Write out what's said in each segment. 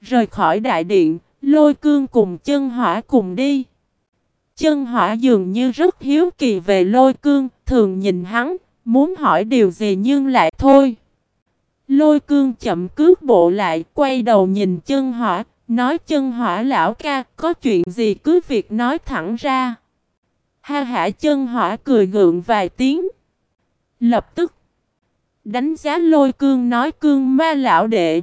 Rời khỏi đại điện, lôi cương cùng chân hỏa cùng đi. Chân hỏa dường như rất hiếu kỳ về lôi cương, thường nhìn hắn, muốn hỏi điều gì nhưng lại thôi. Lôi cương chậm cước bộ lại, quay đầu nhìn chân hỏa, nói chân hỏa lão ca, có chuyện gì cứ việc nói thẳng ra. Ha hả chân hỏa cười gượng vài tiếng. Lập tức đánh giá lôi cương nói cương ma lão đệ.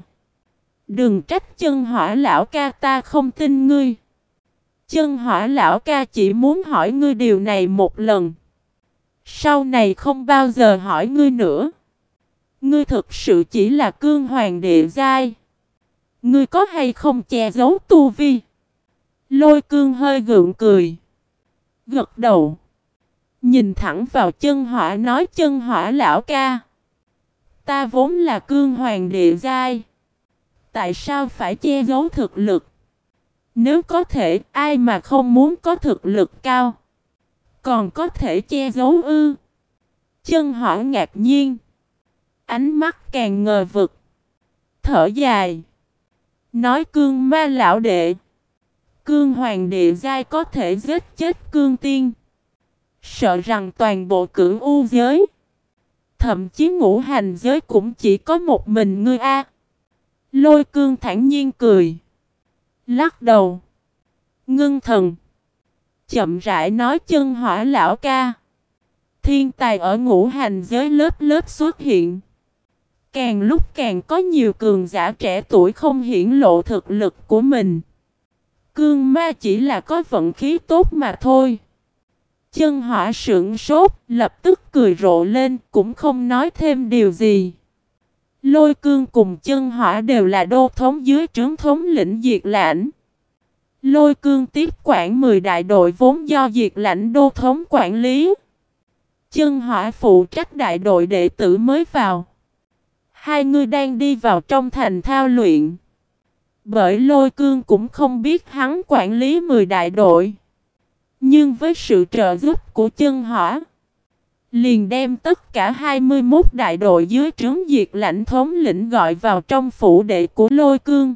Đừng trách chân hỏa lão ca ta không tin ngươi. Chân hỏa lão ca chỉ muốn hỏi ngươi điều này một lần. Sau này không bao giờ hỏi ngươi nữa. Ngươi thực sự chỉ là cương hoàng địa giai. Ngươi có hay không che giấu tu vi? Lôi cương hơi gượng cười. Gật đầu. Nhìn thẳng vào chân hỏa, nói chân hỏa lão ca. Ta vốn là cương hoàng địa giai. Tại sao phải che giấu thực lực? Nếu có thể, ai mà không muốn có thực lực cao? Còn có thể che giấu ư? Chân hỏa ngạc nhiên. Ánh mắt càng ngờ vực. Thở dài. Nói cương ma lão đệ. Cương hoàng địa giai có thể giết chết cương tiên. Sợ rằng toàn bộ cửu u giới. Thậm chí ngũ hành giới cũng chỉ có một mình ngươi a. Lôi cương thản nhiên cười. Lắc đầu. Ngưng thần. Chậm rãi nói chân hỏa lão ca. Thiên tài ở ngũ hành giới lớp lớp xuất hiện. Càng lúc càng có nhiều cường giả trẻ tuổi không hiển lộ thực lực của mình. Cương ma chỉ là có vận khí tốt mà thôi. Chân hỏa sững sốt, lập tức cười rộ lên, cũng không nói thêm điều gì. Lôi cương cùng chân hỏa đều là đô thống dưới trướng thống lĩnh diệt lãnh. Lôi cương tiếp quản 10 đại đội vốn do diệt lãnh đô thống quản lý. Chân hỏa phụ trách đại đội đệ tử mới vào. Hai người đang đi vào trong thành thao luyện. Bởi lôi cương cũng không biết hắn quản lý 10 đại đội. Nhưng với sự trợ giúp của chân hỏa, liền đem tất cả 21 đại đội dưới trướng diệt lãnh thống lĩnh gọi vào trong phủ đệ của lôi cương.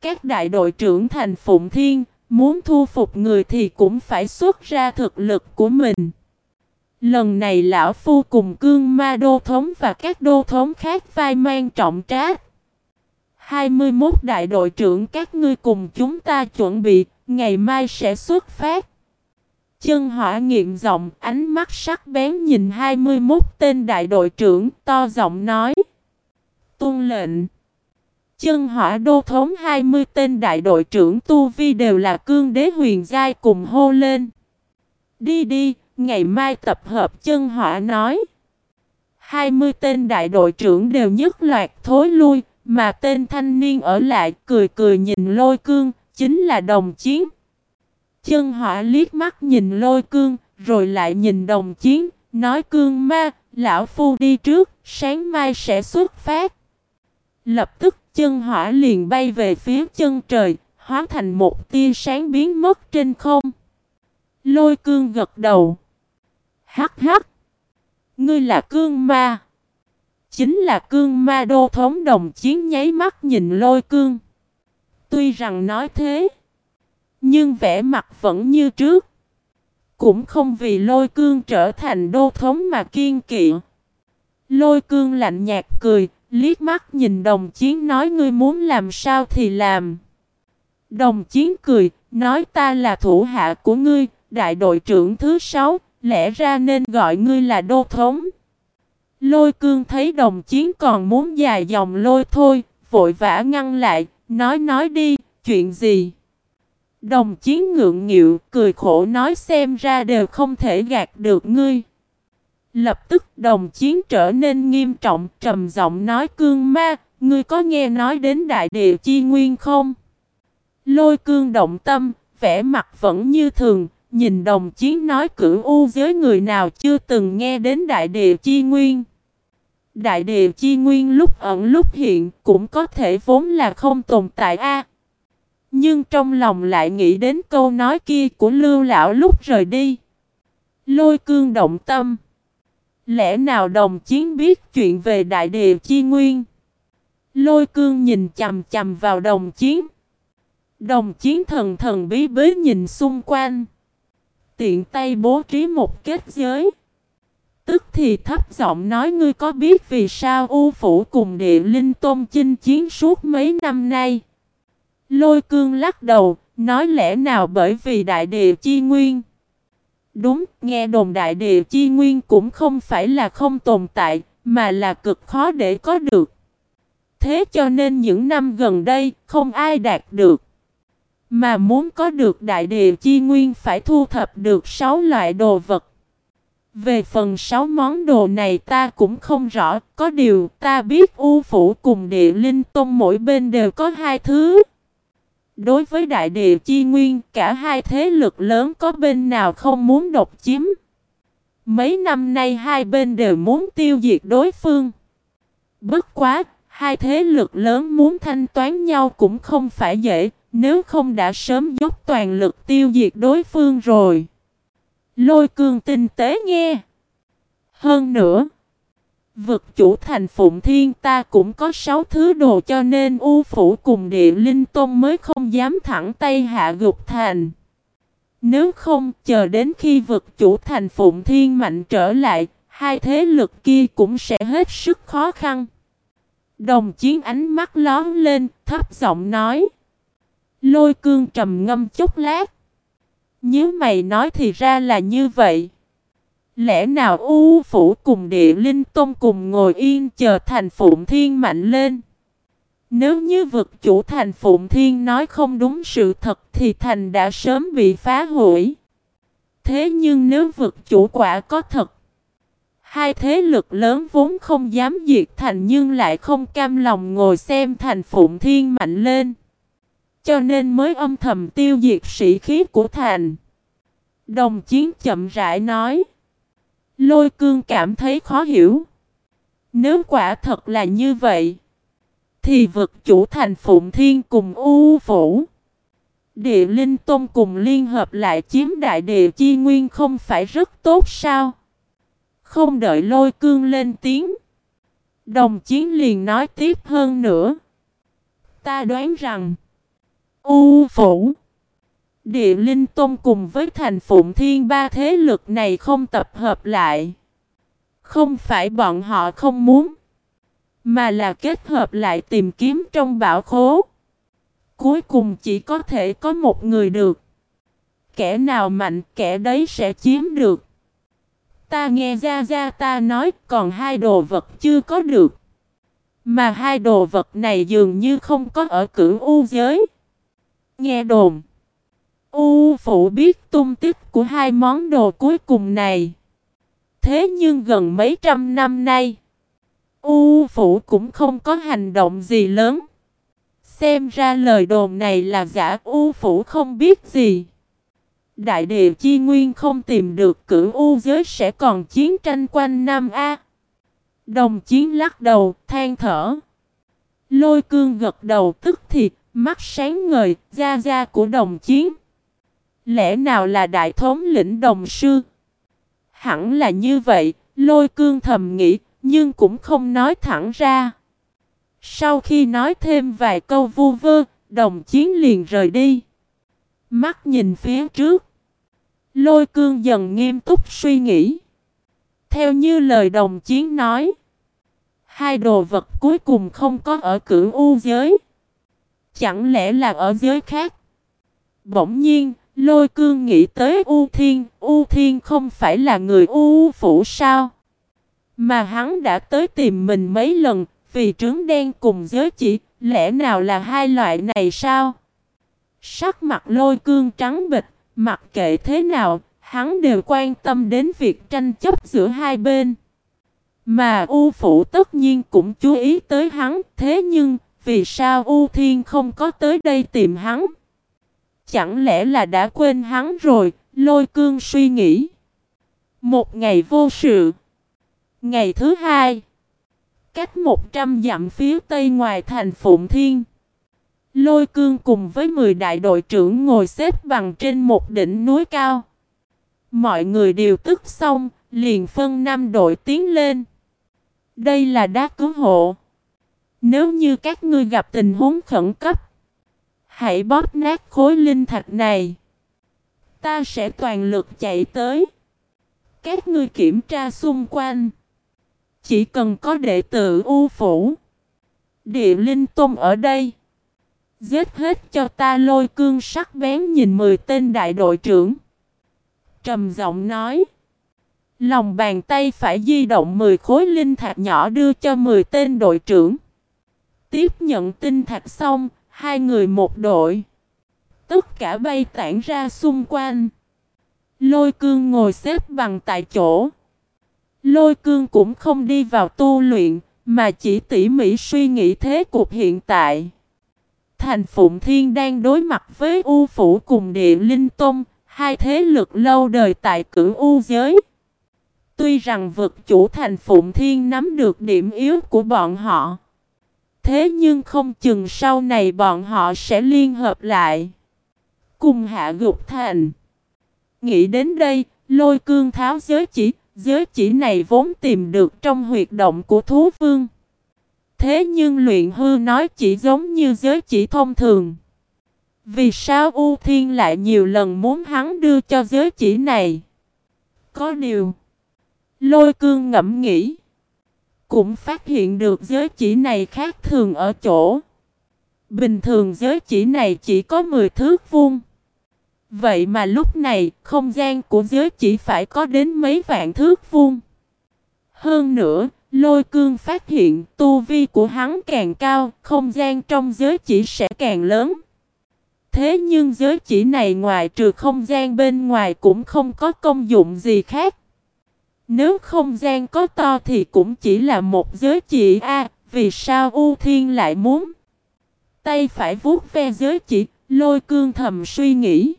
Các đại đội trưởng thành Phụng Thiên, muốn thu phục người thì cũng phải xuất ra thực lực của mình. Lần này lão phu cùng cương ma đô thống và các đô thống khác vai mang trọng trách. 21 đại đội trưởng các ngươi cùng chúng ta chuẩn bị, ngày mai sẽ xuất phát. Chân hỏa nghiện giọng, ánh mắt sắc bén nhìn 21 tên đại đội trưởng, to giọng nói. Tuân lệnh. Chân hỏa đô thống 20 tên đại đội trưởng Tu Vi đều là cương đế huyền giai cùng hô lên. Đi đi, ngày mai tập hợp chân hỏa nói. 20 tên đại đội trưởng đều nhất loạt thối lui, mà tên thanh niên ở lại cười cười nhìn lôi cương, chính là đồng chiến. Chân hỏa liếc mắt nhìn lôi cương, rồi lại nhìn đồng chiến, nói cương ma, lão phu đi trước, sáng mai sẽ xuất phát. Lập tức chân hỏa liền bay về phía chân trời, hóa thành một tia sáng biến mất trên không. Lôi cương gật đầu. Hắc hắc. Ngươi là cương ma. Chính là cương ma đô thống đồng chiến nháy mắt nhìn lôi cương. Tuy rằng nói thế. Nhưng vẻ mặt vẫn như trước. Cũng không vì lôi cương trở thành đô thống mà kiên kỵ. Lôi cương lạnh nhạt cười, liếc mắt nhìn đồng chiến nói ngươi muốn làm sao thì làm. Đồng chiến cười, nói ta là thủ hạ của ngươi, đại đội trưởng thứ sáu, lẽ ra nên gọi ngươi là đô thống. Lôi cương thấy đồng chiến còn muốn dài dòng lôi thôi, vội vã ngăn lại, nói nói đi, chuyện gì? Đồng chiến ngượng nghịu, cười khổ nói xem ra đều không thể gạt được ngươi. Lập tức đồng chiến trở nên nghiêm trọng, trầm giọng nói cương ma, ngươi có nghe nói đến đại địa chi nguyên không? Lôi cương động tâm, vẻ mặt vẫn như thường, nhìn đồng chiến nói cửu u giới người nào chưa từng nghe đến đại địa chi nguyên. Đại địa chi nguyên lúc ẩn lúc hiện cũng có thể vốn là không tồn tại a. Nhưng trong lòng lại nghĩ đến câu nói kia của lưu lão lúc rời đi. Lôi cương động tâm. Lẽ nào đồng chiến biết chuyện về đại địa chi nguyên? Lôi cương nhìn chầm chầm vào đồng chiến. Đồng chiến thần thần bí bí nhìn xung quanh. Tiện tay bố trí một kết giới. Tức thì thấp giọng nói ngươi có biết vì sao U Phủ cùng địa linh tôn chinh chiến suốt mấy năm nay. Lôi cương lắc đầu, nói lẽ nào bởi vì đại địa chi nguyên. Đúng, nghe đồn đại địa chi nguyên cũng không phải là không tồn tại, mà là cực khó để có được. Thế cho nên những năm gần đây, không ai đạt được. Mà muốn có được đại địa chi nguyên phải thu thập được 6 loại đồ vật. Về phần 6 món đồ này ta cũng không rõ, có điều ta biết U Phủ cùng địa linh tông mỗi bên đều có hai thứ. Đối với đại địa chi nguyên, cả hai thế lực lớn có bên nào không muốn độc chiếm. Mấy năm nay hai bên đều muốn tiêu diệt đối phương. Bất quá, hai thế lực lớn muốn thanh toán nhau cũng không phải dễ, nếu không đã sớm dốc toàn lực tiêu diệt đối phương rồi. Lôi cương tinh tế nghe. Hơn nữa, vực chủ thành Phụng Thiên ta cũng có sáu thứ đồ cho nên U Phủ cùng địa linh tôn mới không dám thẳng tay hạ gục thành. Nếu không chờ đến khi vực chủ thành Phụng Thiên mạnh trở lại, hai thế lực kia cũng sẽ hết sức khó khăn. Đồng chiến ánh mắt lón lên, thấp giọng nói. Lôi cương trầm ngâm chút lát. Nhớ mày nói thì ra là như vậy. Lẽ nào U Phủ cùng địa linh tôn cùng ngồi yên chờ thành Phụng Thiên mạnh lên? Nếu như vực chủ thành Phụng Thiên nói không đúng sự thật thì thành đã sớm bị phá hủy. Thế nhưng nếu vực chủ quả có thật, hai thế lực lớn vốn không dám diệt thành nhưng lại không cam lòng ngồi xem thành Phụng Thiên mạnh lên. Cho nên mới âm thầm tiêu diệt sĩ khí của thành. Đồng chiến chậm rãi nói. Lôi cương cảm thấy khó hiểu. Nếu quả thật là như vậy, thì vực chủ thành Phụng Thiên cùng U Phủ. Địa Linh Tôn cùng liên hợp lại chiếm đại địa chi nguyên không phải rất tốt sao? Không đợi lôi cương lên tiếng. Đồng chiến liền nói tiếp hơn nữa. Ta đoán rằng U Phủ Địa Linh Tôn cùng với thành Phụng Thiên ba thế lực này không tập hợp lại. Không phải bọn họ không muốn, mà là kết hợp lại tìm kiếm trong bão khố. Cuối cùng chỉ có thể có một người được. Kẻ nào mạnh kẻ đấy sẽ chiếm được. Ta nghe ra ra ta nói còn hai đồ vật chưa có được. Mà hai đồ vật này dường như không có ở cửu u giới. Nghe đồn. U phụ biết tung tích của hai món đồ cuối cùng này. Thế nhưng gần mấy trăm năm nay, U phụ cũng không có hành động gì lớn. Xem ra lời đồn này là giả U phủ không biết gì. Đại địa chi nguyên không tìm được cử U giới sẽ còn chiến tranh quanh Nam A. Đồng chiến lắc đầu, than thở. Lôi cương gật đầu tức thì, mắt sáng ngời, da da của đồng chiến. Lẽ nào là đại thống lĩnh đồng sư? Hẳn là như vậy, lôi cương thầm nghĩ, nhưng cũng không nói thẳng ra. Sau khi nói thêm vài câu vu vơ, đồng chiến liền rời đi. Mắt nhìn phía trước. Lôi cương dần nghiêm túc suy nghĩ. Theo như lời đồng chiến nói. Hai đồ vật cuối cùng không có ở cửu u giới. Chẳng lẽ là ở giới khác? Bỗng nhiên, Lôi cương nghĩ tới U Thiên, U Thiên không phải là người U Phủ sao? Mà hắn đã tới tìm mình mấy lần, vì Trướng đen cùng giới chỉ, lẽ nào là hai loại này sao? Sắc mặt lôi cương trắng bịch, mặc kệ thế nào, hắn đều quan tâm đến việc tranh chấp giữa hai bên. Mà U Phủ tất nhiên cũng chú ý tới hắn, thế nhưng, vì sao U Thiên không có tới đây tìm hắn? Chẳng lẽ là đã quên hắn rồi, lôi cương suy nghĩ. Một ngày vô sự. Ngày thứ hai. Cách 100 dặm phía tây ngoài thành Phụng Thiên. Lôi cương cùng với 10 đại đội trưởng ngồi xếp bằng trên một đỉnh núi cao. Mọi người đều tức xong, liền phân năm đội tiến lên. Đây là đá cứu hộ. Nếu như các ngươi gặp tình huống khẩn cấp, hãy bóp nát khối linh thạch này. Ta sẽ toàn lực chạy tới. Các ngươi kiểm tra xung quanh. Chỉ cần có đệ tử U Phủ. Địa Linh Tôn ở đây. Giết hết cho ta lôi cương sắc bén nhìn 10 tên đại đội trưởng. Trầm giọng nói. Lòng bàn tay phải di động 10 khối linh thạch nhỏ đưa cho 10 tên đội trưởng. Tiếp nhận tinh thạch xong, hai người một đội. Tất cả bay tản ra xung quanh. Lôi cương ngồi xếp bằng tại chỗ. Lôi cương cũng không đi vào tu luyện, mà chỉ tỉ mỉ suy nghĩ thế cục hiện tại. Thành Phụng Thiên đang đối mặt với U Phủ cùng Địa Linh Tông, hai thế lực lâu đời tại cửu U giới. Tuy rằng vực chủ Thành Phụng Thiên nắm được điểm yếu của bọn họ. Thế nhưng không chừng sau này bọn họ sẽ liên hợp lại. Cùng hạ gục thành. Nghĩ đến đây, lôi cương tháo giới chỉ, giới chỉ này vốn tìm được trong huyệt động của thú vương. Thế nhưng luyện hư nói chỉ giống như giới chỉ thông thường. Vì sao U Thiên lại nhiều lần muốn hắn đưa cho giới chỉ này? Có điều, lôi cương ngẫm nghĩ, cũng phát hiện được giới chỉ này khác thường ở chỗ. Bình thường giới chỉ này chỉ có 10 thước vuông. Vậy mà lúc này, không gian của giới chỉ phải có đến mấy vạn thước vuông. Hơn nữa, lôi cương phát hiện tu vi của hắn càng cao, không gian trong giới chỉ sẽ càng lớn. Thế nhưng giới chỉ này ngoài trừ không gian bên ngoài cũng không có công dụng gì khác. Nếu không gian có to thì cũng chỉ là một giới chỉ A, vì sao U Thiên lại muốn? Tay phải vuốt ve giới chỉ, lôi cương thầm suy nghĩ.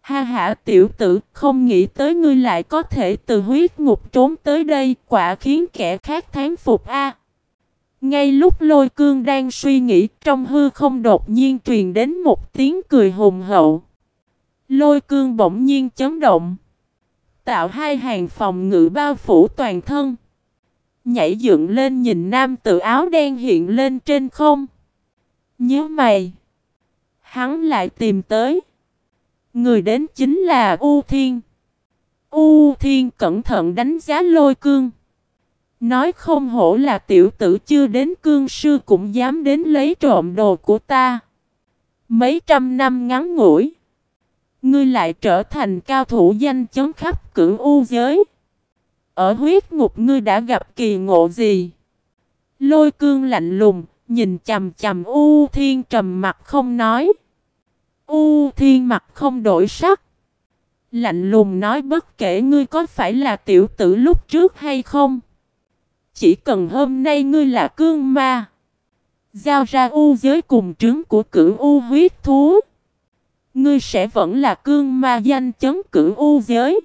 Ha ha tiểu tử, không nghĩ tới ngươi lại có thể từ huyết ngục trốn tới đây, quả khiến kẻ khác thán phục a. Ngay lúc lôi cương đang suy nghĩ, trong hư không đột nhiên truyền đến một tiếng cười hùng hậu. Lôi cương bỗng nhiên chấn động. Tạo hai hàng phòng ngự bao phủ toàn thân. Nhảy dựng lên nhìn nam tự áo đen hiện lên trên không. Nhớ mày. Hắn lại tìm tới. Người đến chính là U Thiên. U Thiên cẩn thận đánh giá lôi cương. Nói không hổ là tiểu tử chưa đến cương sư cũng dám đến lấy trộm đồ của ta. Mấy trăm năm ngắn ngủi. Ngươi lại trở thành cao thủ danh chấn khắp cửu u giới. Ở huyết ngục ngươi đã gặp kỳ ngộ gì? Lôi cương lạnh lùng, nhìn chầm chầm U Thiên trầm mặt không nói. U Thiên mặt không đổi sắc. Lạnh lùng nói bất kể ngươi có phải là tiểu tử lúc trước hay không. Chỉ cần hôm nay ngươi là cương ma. Giao ra u giới cùng trứng của cửu u huyết thú. Ngươi sẽ vẫn là cương ma danh chấn cửu u giới.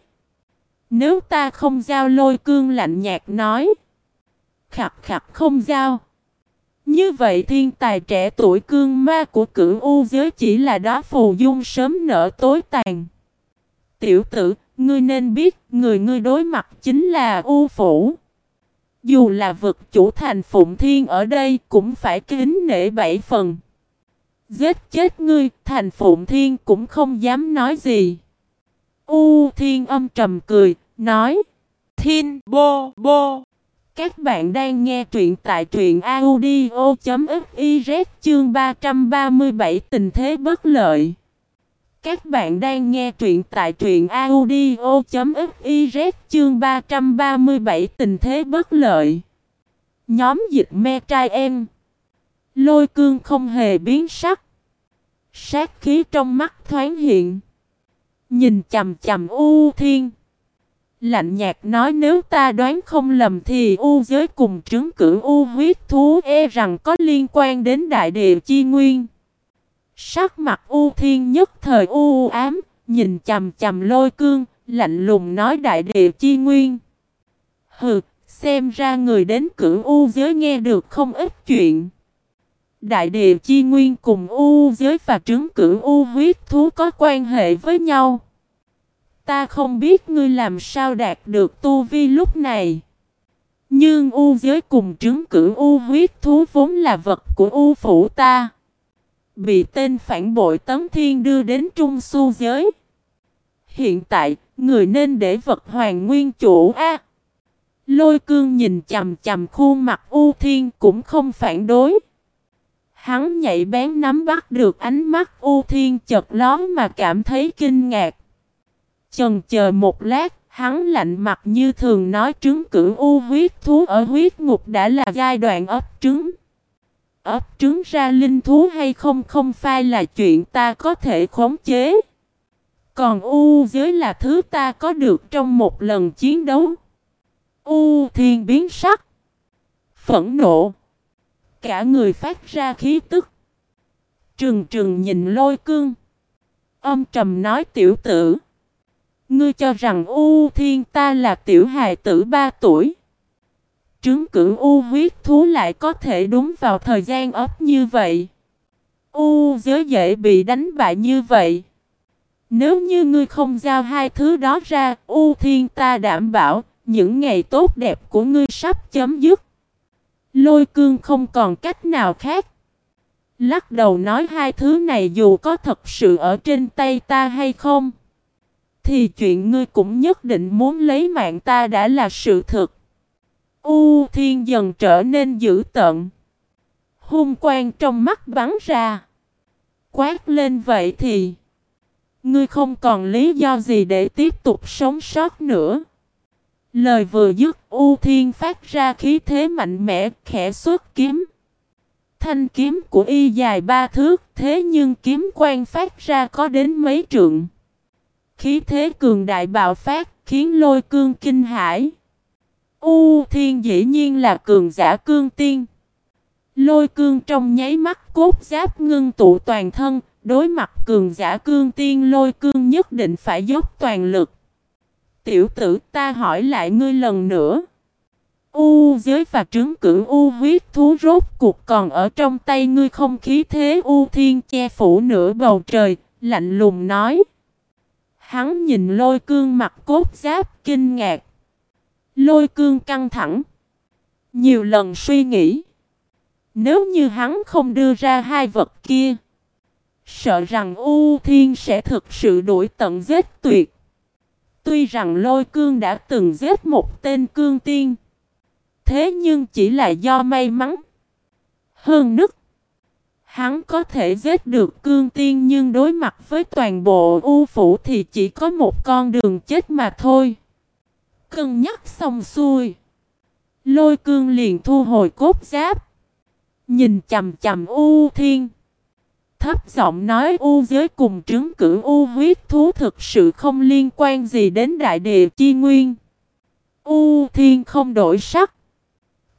Nếu ta không giao lôi cương lạnh nhạt nói. Khập khập không giao. Như vậy thiên tài trẻ tuổi cương ma của cửu u giới chỉ là đó phù dung sớm nở tối tàn. Tiểu tử, ngươi nên biết, người ngươi đối mặt chính là u phủ. Dù là vực chủ thành phụng thiên ở đây cũng phải kính nể bảy phần. Giết chết ngươi, thành phụng thiên cũng không dám nói gì. U thiên âm trầm cười, nói. Thiên bô bô. Các bạn đang nghe truyện tại truyện audio.fiz chương 337 tình thế bất lợi. Các bạn đang nghe truyện tại truyện audio.fiz chương 337 tình thế bất lợi. Nhóm dịch me trai em. Lôi cương không hề biến sắc. Sát khí trong mắt thoáng hiện. Nhìn chầm chầm u thiên. Lạnh nhạt nói nếu ta đoán không lầm thì u giới cùng trứng cử u huyết thú e rằng có liên quan đến đại địa chi nguyên. Sắc mặt u thiên nhất thời u ám, nhìn chầm chầm lôi cương, lạnh lùng nói đại địa chi nguyên. Hừ, xem ra người đến cử u giới nghe được không ít chuyện. Đại địa chi nguyên cùng u giới và trứng cử u huyết thú có quan hệ với nhau. Ta không biết ngươi làm sao đạt được tu vi lúc này. Nhưng u giới cùng trứng cử u huyết thú vốn là vật của u phủ ta. Bị tên phản bội tấm thiên đưa đến trung su giới. Hiện tại, người nên để vật hoàng nguyên chủ a. Lôi cương nhìn chầm chầm khuôn mặt U Thiên cũng không phản đối. Hắn nhạy bén nắm bắt được ánh mắt U Thiên chật ló mà cảm thấy kinh ngạc. Chần chờ một lát, hắn lạnh mặt như thường nói trứng cử U huyết thú ở huyết ngục đã là giai đoạn ấp trứng. Ấp trứng ra linh thú hay không không phải là chuyện ta có thể khống chế. Còn U giới là thứ ta có được trong một lần chiến đấu. U thiên biến sắc. Phẫn nộ. Cả người phát ra khí tức. Trừng trừng nhìn lôi cương. Âm trầm nói tiểu tử. Ngươi cho rằng U thiên ta là tiểu hài tử ba tuổi. Trứng cử U huyết thú lại có thể đúng vào thời gian ấp như vậy. U giới dễ bị đánh bại như vậy. Nếu như ngươi không giao hai thứ đó ra, U Thiên ta đảm bảo, những ngày tốt đẹp của ngươi sắp chấm dứt. Lôi cương không còn cách nào khác. Lắc đầu nói hai thứ này dù có thật sự ở trên tay ta hay không. Thì chuyện ngươi cũng nhất định muốn lấy mạng ta đã là sự thật. U thiên dần trở nên dữ tợn. Hung quang trong mắt bắn ra. Quát lên vậy thì. Ngươi không còn lý do gì để tiếp tục sống sót nữa. Lời vừa dứt U Thiên phát ra khí thế mạnh mẽ khẽ xuất kiếm. Thanh kiếm của y dài ba thước thế nhưng kiếm quan phát ra có đến mấy trượng. Khí thế cường đại bạo phát khiến lôi cương kinh hãi. U Thiên dĩ nhiên là cường giả cương tiên. Lôi cương trong nháy mắt cốt giáp ngưng tụ toàn thân, đối mặt cường giả cương tiên lôi cương nhất định phải dốc toàn lực. Tiểu tử ta hỏi lại ngươi lần nữa. U giới và trứng cử U huyết thú rốt cuộc còn ở trong tay ngươi không khí thế U thiên che phủ nửa bầu trời, lạnh lùng nói. Hắn nhìn lôi cương mặt cốt giáp kinh ngạc. Lôi cương căng thẳng. Nhiều lần suy nghĩ. Nếu như hắn không đưa ra hai vật kia. Sợ rằng U Thiên sẽ thực sự đuổi tận giết tuyệt. Tuy rằng lôi cương đã từng giết một tên cương tiên. Thế nhưng chỉ là do may mắn. Hơn nức. Hắn có thể giết được cương tiên nhưng đối mặt với toàn bộ u phủ thì chỉ có một con đường chết mà thôi. Cân nhắc xong xuôi. Lôi cương liền thu hồi cốt giáp. Nhìn chầm chầm u thiên. Thấp giọng nói u giới cùng trứng cử u huyết thú thực sự không liên quan gì đến đại địa chi nguyên. U thiên không đổi sắc.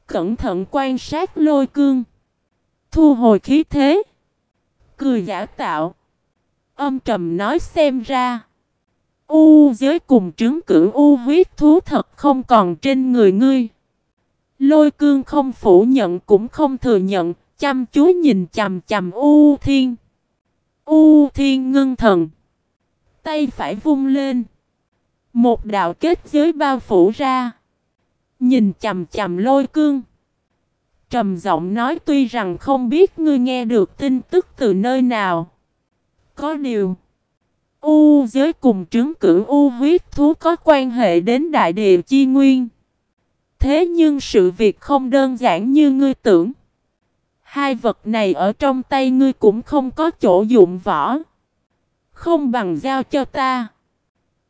Cẩn thận quan sát lôi cương. Thu hồi khí thế. Cười giả tạo. Âm trầm nói xem ra. U giới cùng trứng cử u huyết thú thật không còn trên người ngươi. Lôi cương không phủ nhận cũng không thừa nhận, chăm chú nhìn chầm chầm U Thiên. U Thiên ngưng thần. Tay phải vung lên. Một đạo kết giới bao phủ ra. Nhìn chầm chầm lôi cương. Trầm giọng nói tuy rằng không biết ngươi nghe được tin tức từ nơi nào. Có điều. U giới cùng trứng cử U huyết thú có quan hệ đến đại địa chi nguyên. Thế nhưng sự việc không đơn giản như ngươi tưởng. Hai vật này ở trong tay ngươi cũng không có chỗ dụng võ. Không bằng giao cho ta.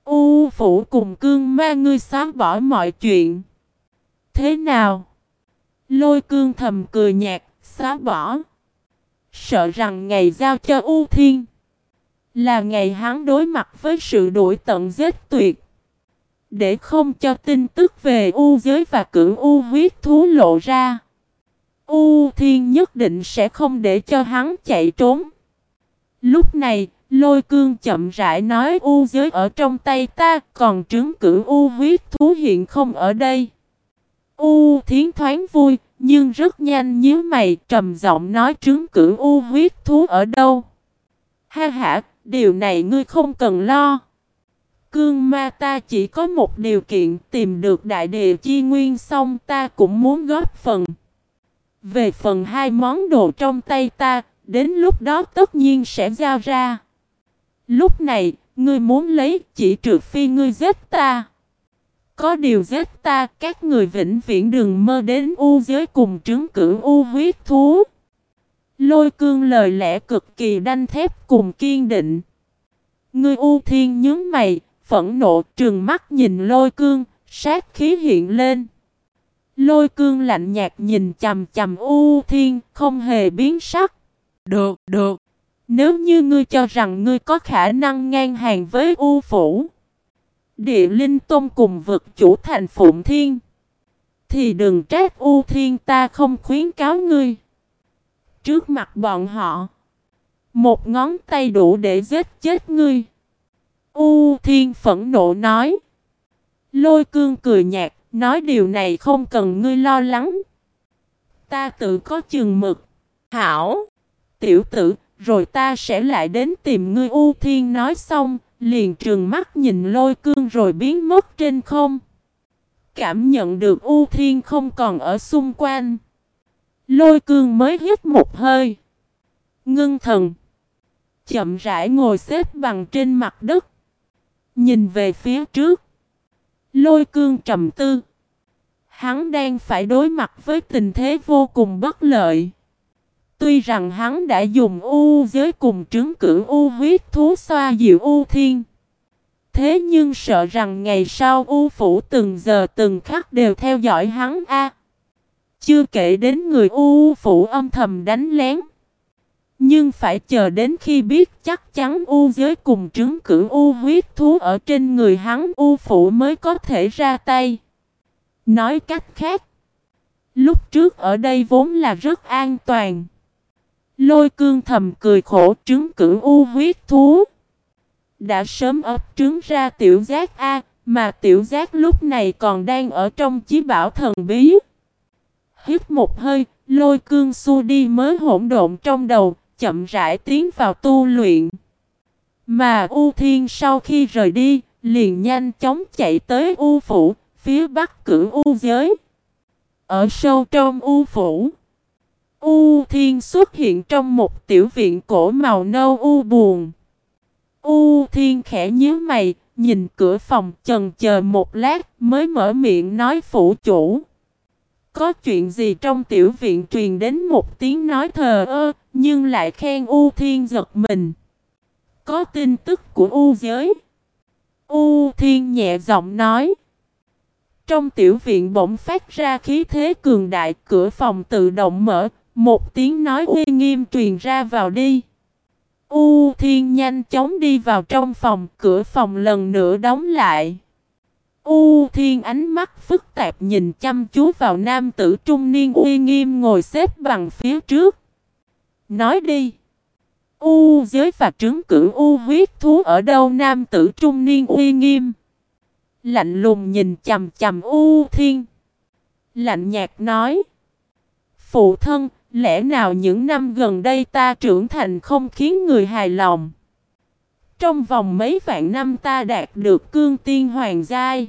U phủ cùng cương ma ngươi xóa bỏ mọi chuyện. Thế nào? Lôi cương thầm cười nhạt, xóa bỏ. Sợ rằng ngày giao cho U Thiên. Là ngày hắn đối mặt với sự đuổi tận giết tuyệt. Để không cho tin tức về U giới và cử U huyết thú lộ ra. U Thiên nhất định sẽ không để cho hắn chạy trốn. Lúc này, lôi cương chậm rãi nói U giới ở trong tay ta, còn trứng cử U huyết thú hiện không ở đây. U Thiến thoáng vui, nhưng rất nhanh nhíu mày trầm giọng nói trứng cử U huyết thú ở đâu. Ha ha, điều này ngươi không cần lo. Cương ma ta chỉ có một điều kiện tìm được đại địa chi nguyên xong ta cũng muốn góp phần. Về phần hai món đồ trong tay ta, đến lúc đó tất nhiên sẽ giao ra. Lúc này, ngươi muốn lấy chỉ trừ phi ngươi giết ta. Có điều giết ta, các người vĩnh viễn đừng mơ đến u giới cùng trứng cử u huyết thú. Lôi cương lời lẽ cực kỳ đanh thép cùng kiên định. Ngươi u thiên nhướng mày, phẫn nộ trừng mắt nhìn lôi cương, sát khí hiện lên. Lôi cương lạnh nhạt nhìn chầm chầm u thiên, không hề biến sắc. Được, được. Nếu như ngươi cho rằng ngươi có khả năng ngang hàng với u phủ. Địa linh tôn cùng vực chủ thành phụng thiên. Thì đừng trách u thiên ta không khuyến cáo ngươi. Trước mặt bọn họ. Một ngón tay đủ để giết chết ngươi. U Thiên phẫn nộ nói. Lôi cương cười nhạt, nói điều này không cần ngươi lo lắng. Ta tự có chừng mực. Hảo, tiểu tử, rồi ta sẽ lại đến tìm ngươi U Thiên nói xong, liền trường mắt nhìn lôi cương rồi biến mất trên không. Cảm nhận được U Thiên không còn ở xung quanh. Lôi cương mới hít một hơi. Ngưng thần. Chậm rãi ngồi xếp bằng trên mặt đất. Nhìn về phía trước. Lôi cương trầm tư. Hắn đang phải đối mặt với tình thế vô cùng bất lợi. Tuy rằng hắn đã dùng u giới cùng trứng cử u huyết thú xoa dịu u thiên. Thế nhưng sợ rằng ngày sau u phủ từng giờ từng khắc đều theo dõi hắn a. chưa kể đến người u phủ âm thầm đánh lén. Nhưng phải chờ đến khi biết chắc chắn u giới cùng trứng cử u huyết thú ở trên người hắn u phụ mới có thể ra tay. Nói cách khác, lúc trước ở đây vốn là rất an toàn. Lôi cương thầm cười khổ trứng cử u huyết thú. Đã sớm ấp trứng ra tiểu giác A, mà tiểu giác lúc này còn đang ở trong chí bảo thần bí. Hít một hơi, lôi cương xua đi mới hỗn độn trong đầu, chậm rãi tiến vào tu luyện. Mà U Thiên sau khi rời đi, liền nhanh chóng chạy tới U Phủ, phía bắc cửa U giới. Ở sâu trong U Phủ, U Thiên xuất hiện trong một tiểu viện cổ màu nâu U buồn. U Thiên khẽ nhíu mày, nhìn cửa phòng chần chờ một lát mới mở miệng nói phủ chủ. Có chuyện gì trong tiểu viện truyền đến một tiếng nói thờ ơ, nhưng lại khen U Thiên giật mình. Có tin tức của U giới. U Thiên nhẹ giọng nói. Trong tiểu viện bỗng phát ra khí thế cường đại, cửa phòng tự động mở, một tiếng nói uy nghiêm truyền ra vào đi. U Thiên nhanh chóng đi vào trong phòng, cửa phòng lần nữa đóng lại. U Thiên ánh mắt phức tạp nhìn chăm chú vào nam tử trung niên uy nghiêm ngồi xếp bằng phía trước. Nói đi. U giới và trứng cử U huyết thú ở đâu nam tử trung niên uy nghiêm. Lạnh lùng nhìn chầm chầm U Thiên. Lạnh nhạt nói. Phụ thân, lẽ nào những năm gần đây ta trưởng thành không khiến người hài lòng? Trong vòng mấy vạn năm ta đạt được cương tiên hoàng giai.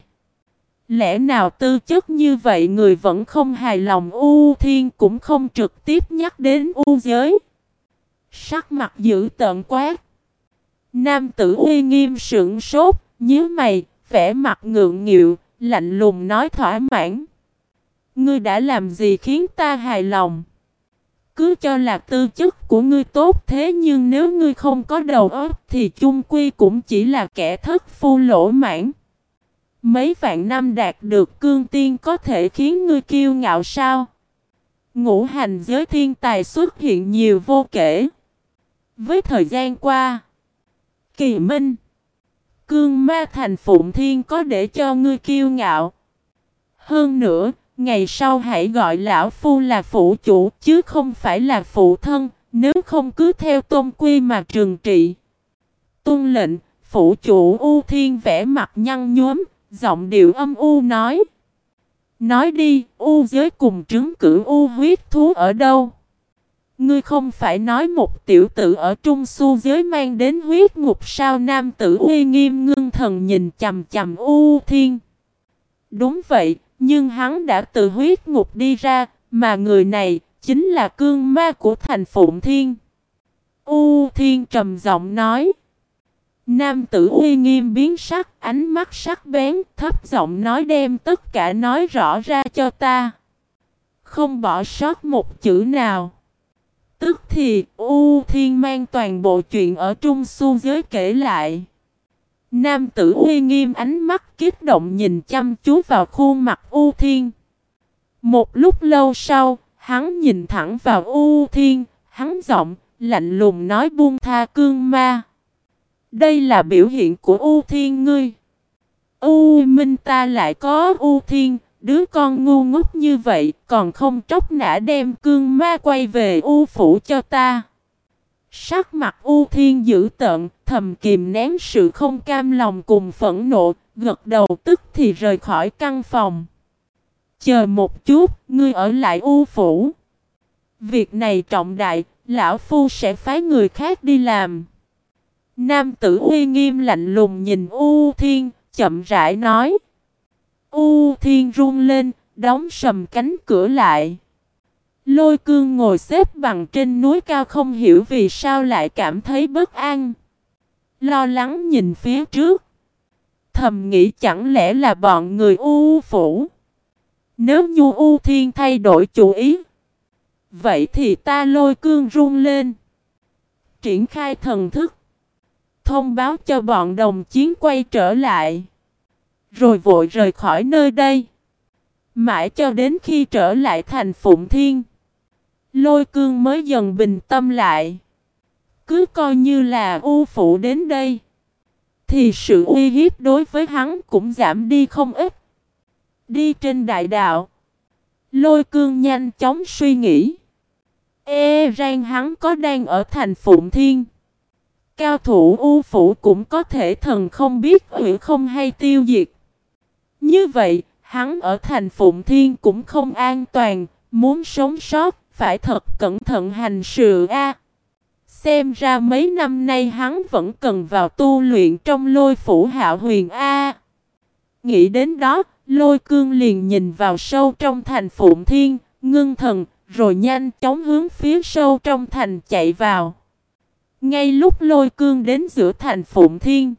Lẽ nào tư chất như vậy người vẫn không hài lòng U Thiên cũng không trực tiếp nhắc đến U giới. Sắc mặt dữ tợn quát. Nam tử uy nghiêm sững sốt, nhíu mày, vẻ mặt ngượng nghịu, lạnh lùng nói thỏa mãn. Ngươi đã làm gì khiến ta hài lòng? Cứ cho là tư chất của ngươi tốt thế nhưng nếu ngươi không có đầu óc thì chung quy cũng chỉ là kẻ thất phu lỗ mãn. Mấy vạn năm đạt được cương tiên có thể khiến ngươi kiêu ngạo sao? Ngũ hành giới thiên tài xuất hiện nhiều vô kể. Với thời gian qua, kỳ minh, cương ma thành phụng thiên có để cho ngươi kiêu ngạo. Hơn nữa, ngày sau hãy gọi lão phu là phụ chủ chứ không phải là phụ thân, nếu không cứ theo tôn quy mà trừng trị. Tôn lệnh, phụ chủ U Thiên vẽ mặt nhăn nhuốm, giọng điệu âm u nói. Nói đi, U giới cùng trứng cử U huyết thú ở đâu? Ngươi không phải nói một tiểu tử ở trung su giới mang đến huyết ngục sao nam tử uy nghiêm ngưng thần nhìn chầm chầm U Thiên. Đúng vậy, nhưng hắn đã từ huyết ngục đi ra, mà người này chính là cương ma của thành Phụng Thiên. U Thiên trầm giọng nói. Nam tử uy nghiêm biến sắc, ánh mắt sắc bén, thấp giọng nói đem tất cả nói rõ ra cho ta. Không bỏ sót một chữ nào. Tức thì, U Thiên mang toàn bộ chuyện ở Trung Su giới kể lại. Nam tử uy nghiêm ánh mắt kích động nhìn chăm chú vào khuôn mặt U Thiên. Một lúc lâu sau, hắn nhìn thẳng vào U Thiên, hắn giọng, lạnh lùng nói buông tha cương ma. Đây là biểu hiện của U Thiên ngươi. U Minh ta lại có U Thiên, đứa con ngu ngốc như vậy, còn không tróc nã đem cương ma quay về U Phủ cho ta. Sắc mặt U Thiên dữ tợn, thầm kìm nén sự không cam lòng cùng phẫn nộ, gật đầu tức thì rời khỏi căn phòng. Chờ một chút, ngươi ở lại U Phủ. Việc này trọng đại, lão phu sẽ phái người khác đi làm. Nam tử uy nghiêm lạnh lùng nhìn U Thiên, chậm rãi nói. U Thiên run lên, đóng sầm cánh cửa lại. Lôi cương ngồi xếp bằng trên núi cao không hiểu vì sao lại cảm thấy bất an. Lo lắng nhìn phía trước. Thầm nghĩ chẳng lẽ là bọn người U phủ. Nếu Nhu U Thiên thay đổi chủ ý. Vậy thì ta lôi cương run lên. Triển khai thần thức. Thông báo cho bọn đồng chiến quay trở lại. Rồi vội rời khỏi nơi đây. Mãi cho đến khi trở lại thành Phụng Thiên. Lôi cương mới dần bình tâm lại. Cứ coi như là u phụ đến đây. Thì sự uy hiếp đối với hắn cũng giảm đi không ít. Đi trên đại đạo. Lôi cương nhanh chóng suy nghĩ. Ê rang hắn có đang ở thành Phụng Thiên. Cao thủ u phủ cũng có thể thần không biết hủy không hay tiêu diệt. Như vậy, hắn ở thành Phụng Thiên cũng không an toàn, muốn sống sót, phải thật cẩn thận hành sự a. Xem ra mấy năm nay hắn vẫn cần vào tu luyện trong lôi phủ hạo huyền a. Nghĩ đến đó, lôi cương liền nhìn vào sâu trong thành Phụng Thiên, ngưng thần, rồi nhanh chóng hướng phía sâu trong thành chạy vào. Ngay lúc lôi cương đến giữa thành Phụng Thiên,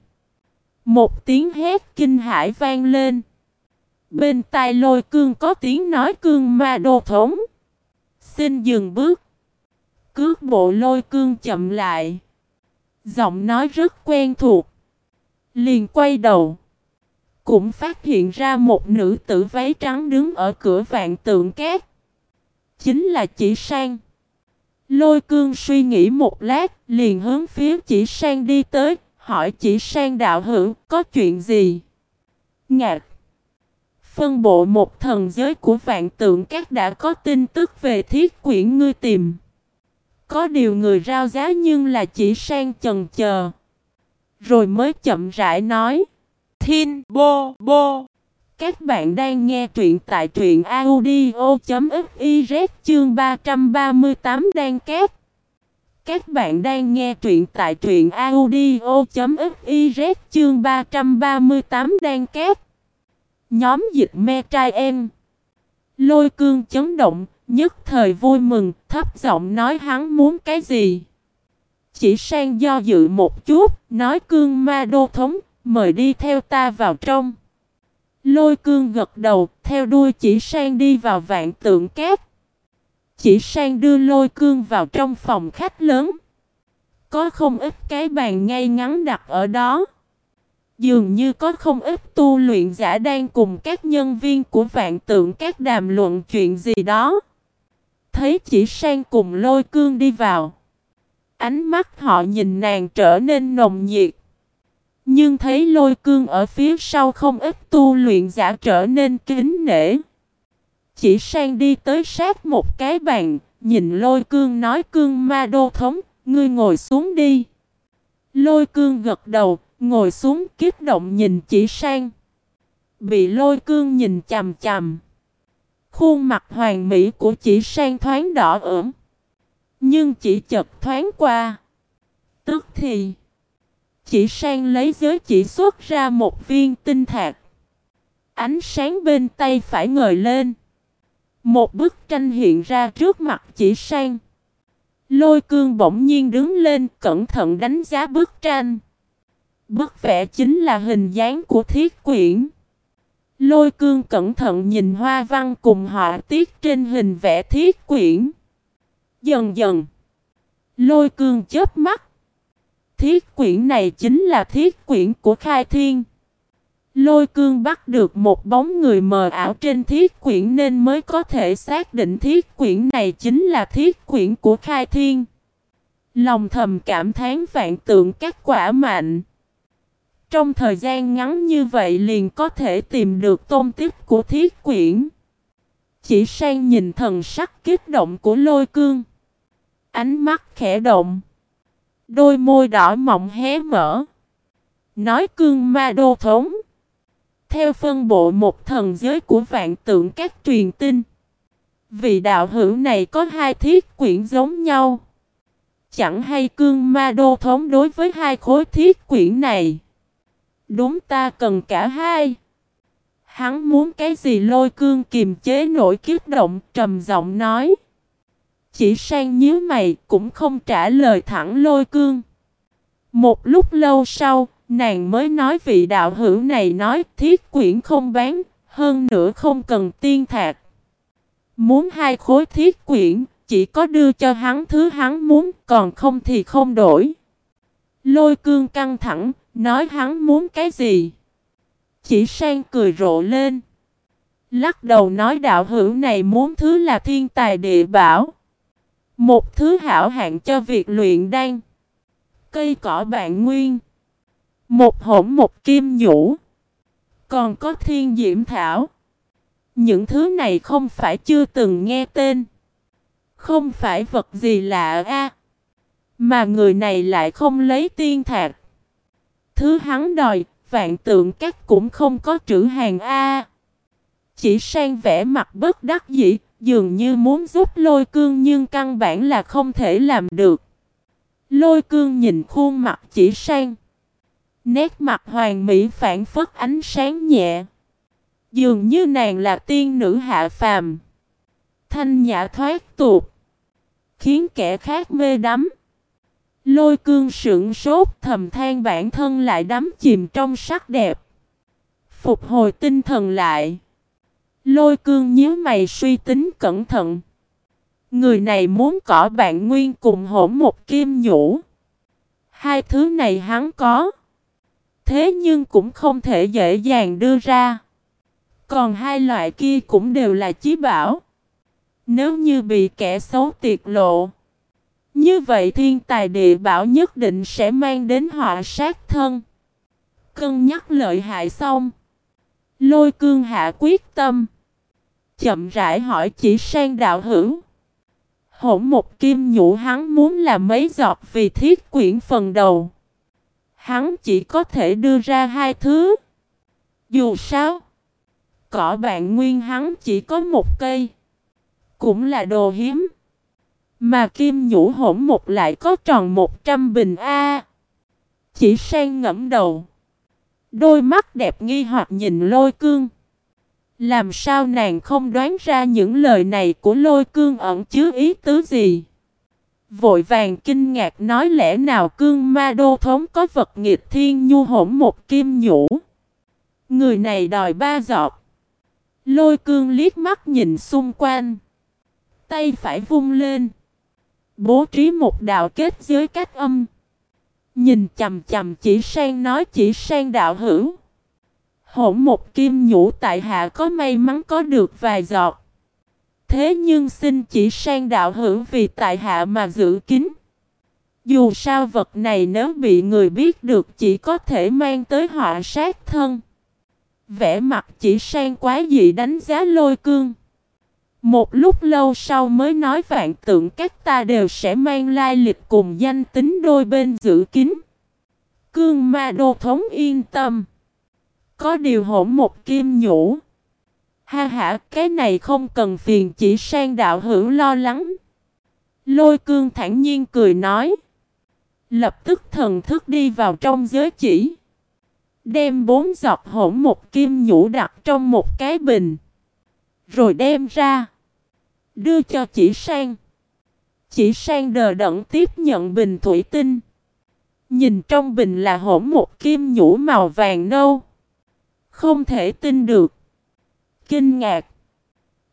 một tiếng hét kinh hãi vang lên. Bên tai lôi cương có tiếng nói cương ma đô thống. Xin dừng bước. Cước bộ lôi cương chậm lại. Giọng nói rất quen thuộc. Liền quay đầu. Cũng phát hiện ra một nữ tử váy trắng đứng ở cửa vạn tượng cát. Chính là chỉ sang. Lôi cương suy nghĩ một lát, liền hướng phía chỉ sang đi tới, hỏi chỉ sang đạo hữu, có chuyện gì? Ngạc! Phân bộ một thần giới của vạn tượng các đã có tin tức về thiết quyển ngươi tìm. Có điều người rao giá nhưng là chỉ sang chần chờ. Rồi mới chậm rãi nói. Thiên bô bô. Các bạn đang nghe truyện tại truyện audio.fiz chương 338 đang kết. Các bạn đang nghe truyện tại truyện audio.fiz chương 338 đang kết. Nhóm dịch me trai em. Lôi cương chấn động, nhất thời vui mừng, thấp giọng nói hắn muốn cái gì. Chỉ sang do dự một chút, nói cương ma đô thống, mời đi theo ta vào trong. Lôi cương gật đầu, theo đuôi chỉ sang đi vào vạn tượng cát. Chỉ sang đưa lôi cương vào trong phòng khách lớn. Có không ít cái bàn ngay ngắn đặt ở đó. Dường như có không ít tu luyện giả đang cùng các nhân viên của vạn tượng các đàm luận chuyện gì đó. Thấy chỉ sang cùng lôi cương đi vào. Ánh mắt họ nhìn nàng trở nên nồng nhiệt. Nhưng thấy lôi cương ở phía sau không ít tu luyện giả trở nên kính nể. Chỉ sang đi tới sát một cái bàn, nhìn lôi cương nói cương ma đô thống, ngươi ngồi xuống đi. Lôi cương gật đầu, ngồi xuống, kiếp động nhìn chỉ sang. Bị lôi cương nhìn chằm chằm Khuôn mặt hoàng mỹ của chỉ sang thoáng đỏ ửng. Nhưng chỉ chật thoáng qua. Tức thì. Chỉ sang lấy giới chỉ xuất ra một viên tinh thạch. Ánh sáng bên tay phải ngời lên. Một bức tranh hiện ra trước mặt chỉ sang. Lôi cương bỗng nhiên đứng lên, cẩn thận đánh giá bức tranh. Bức vẽ chính là hình dáng của thiết quyển. Lôi cương cẩn thận nhìn hoa văn cùng họa tiết trên hình vẽ thiết quyển. Dần dần. Lôi cương chớp mắt. Thiết quyển này chính là thiết quyển của khai thiên. Lôi cương bắt được một bóng người mờ ảo trên thiết quyển nên mới có thể xác định thiết quyển này chính là thiết quyển của khai thiên. Lòng thầm cảm thán vạn tượng các quả mạnh. Trong thời gian ngắn như vậy liền có thể tìm được tôn tích của thiết quyển. Chỉ sang nhìn thần sắc kích động của lôi cương. Ánh mắt khẽ động. Đôi môi đỏ mọng hé mở. Nói cương ma đô thống. Theo phân bộ một thần giới của vạn tượng các truyền tin. Vị đạo hữu này có hai thiết quyển giống nhau. Chẳng hay cương ma đô thống đối với hai khối thiết quyển này. Đúng ta cần cả hai. Hắn muốn cái gì lôi cương kiềm chế nổi kiết động trầm giọng nói. Chỉ sang nhíu mày cũng không trả lời thẳng lôi cương. Một lúc lâu sau, nàng mới nói vị đạo hữu này nói thiết quyển không bán, hơn nữa không cần tiên thạc. Muốn hai khối thiết quyển, chỉ có đưa cho hắn thứ hắn muốn, còn không thì không đổi. Lôi cương căng thẳng, nói hắn muốn cái gì? Chỉ sang cười rộ lên. Lắc đầu nói đạo hữu này muốn thứ là thiên tài địa bảo. Một thứ hảo hạng cho việc luyện đan. Cây cỏ bạn nguyên. Một hỗn một kim nhũ. Còn có thiên diễm thảo. Những thứ này không phải chưa từng nghe tên. Không phải vật gì lạ a Mà người này lại không lấy tiên thạc. Thứ hắn đòi, vạn tượng các cũng không có trữ hàng A. Chỉ sang vẻ mặt bất đắc dĩ, dường như muốn giúp lôi cương nhưng căn bản là không thể làm được. Lôi cương nhìn khuôn mặt chỉ sang. Nét mặt hoàng mỹ phản phất ánh sáng nhẹ. Dường như nàng là tiên nữ hạ phàm. Thanh nhã thoát tuột. Khiến kẻ khác mê đắm. Lôi cương sững sốt, thầm than bản thân lại đắm chìm trong sắc đẹp. Phục hồi tinh thần lại. Lôi cương nhíu mày suy tính cẩn thận. Người này muốn cỏ bạn nguyên cùng hỗn một kim nhũ. Hai thứ này hắn có. Thế nhưng cũng không thể dễ dàng đưa ra. Còn hai loại kia cũng đều là chí bảo. Nếu như bị kẻ xấu tiệt lộ. Như vậy thiên tài địa bảo nhất định sẽ mang đến họa sát thân. Cân nhắc lợi hại xong. Lôi cương hạ quyết tâm. Chậm rãi hỏi chỉ sang đạo hữu. Hỗn một kim nhũ hắn muốn là mấy giọt vì thiết quyển phần đầu. Hắn chỉ có thể đưa ra hai thứ. Dù sao. Cỏ bạn nguyên hắn chỉ có một cây. Cũng là đồ hiếm. Mà kim nhũ hỗn một lại có tròn 100 bình A. Chỉ sang ngẫm đầu. Đôi mắt đẹp nghi hoặc nhìn lôi cương. Làm sao nàng không đoán ra những lời này của lôi cương ẩn chứa ý tứ gì? Vội vàng kinh ngạc nói lẽ nào cương ma đô thống có vật nghịch thiên nhu hỗn một kim nhũ. Người này đòi ba giọt. Lôi cương liếc mắt nhìn xung quanh. Tay phải vung lên. Bố trí một đạo kết giới cách âm. Nhìn chầm chầm chỉ sang nói chỉ sang đạo hữu. Hỗn một kim nhũ tại hạ có may mắn có được vài giọt. Thế nhưng xin chỉ sang đạo hữu vì tại hạ mà giữ kín. Dù sao vật này nếu bị người biết được chỉ có thể mang tới họa sát thân. Vẽ mặt chỉ sang quá dị đánh giá lôi cương. Một lúc lâu sau mới nói vạn tượng các ta đều sẽ mang lai lịch cùng danh tính đôi bên giữ kín. Cương ma đô thống yên tâm. Có điều hỗn một kim nhũ. Ha ha, cái này không cần phiền chỉ sang đạo hữu lo lắng. Lôi cương thản nhiên cười nói. Lập tức thần thức đi vào trong giới chỉ. Đem bốn giọt hỗn một kim nhũ đặt trong một cái bình. Rồi đem ra. Đưa cho chỉ sang. Chỉ sang đờ đẫn tiếp nhận bình thủy tinh. Nhìn trong bình là hỗn một kim nhũ màu vàng nâu. Không thể tin được. Kinh ngạc.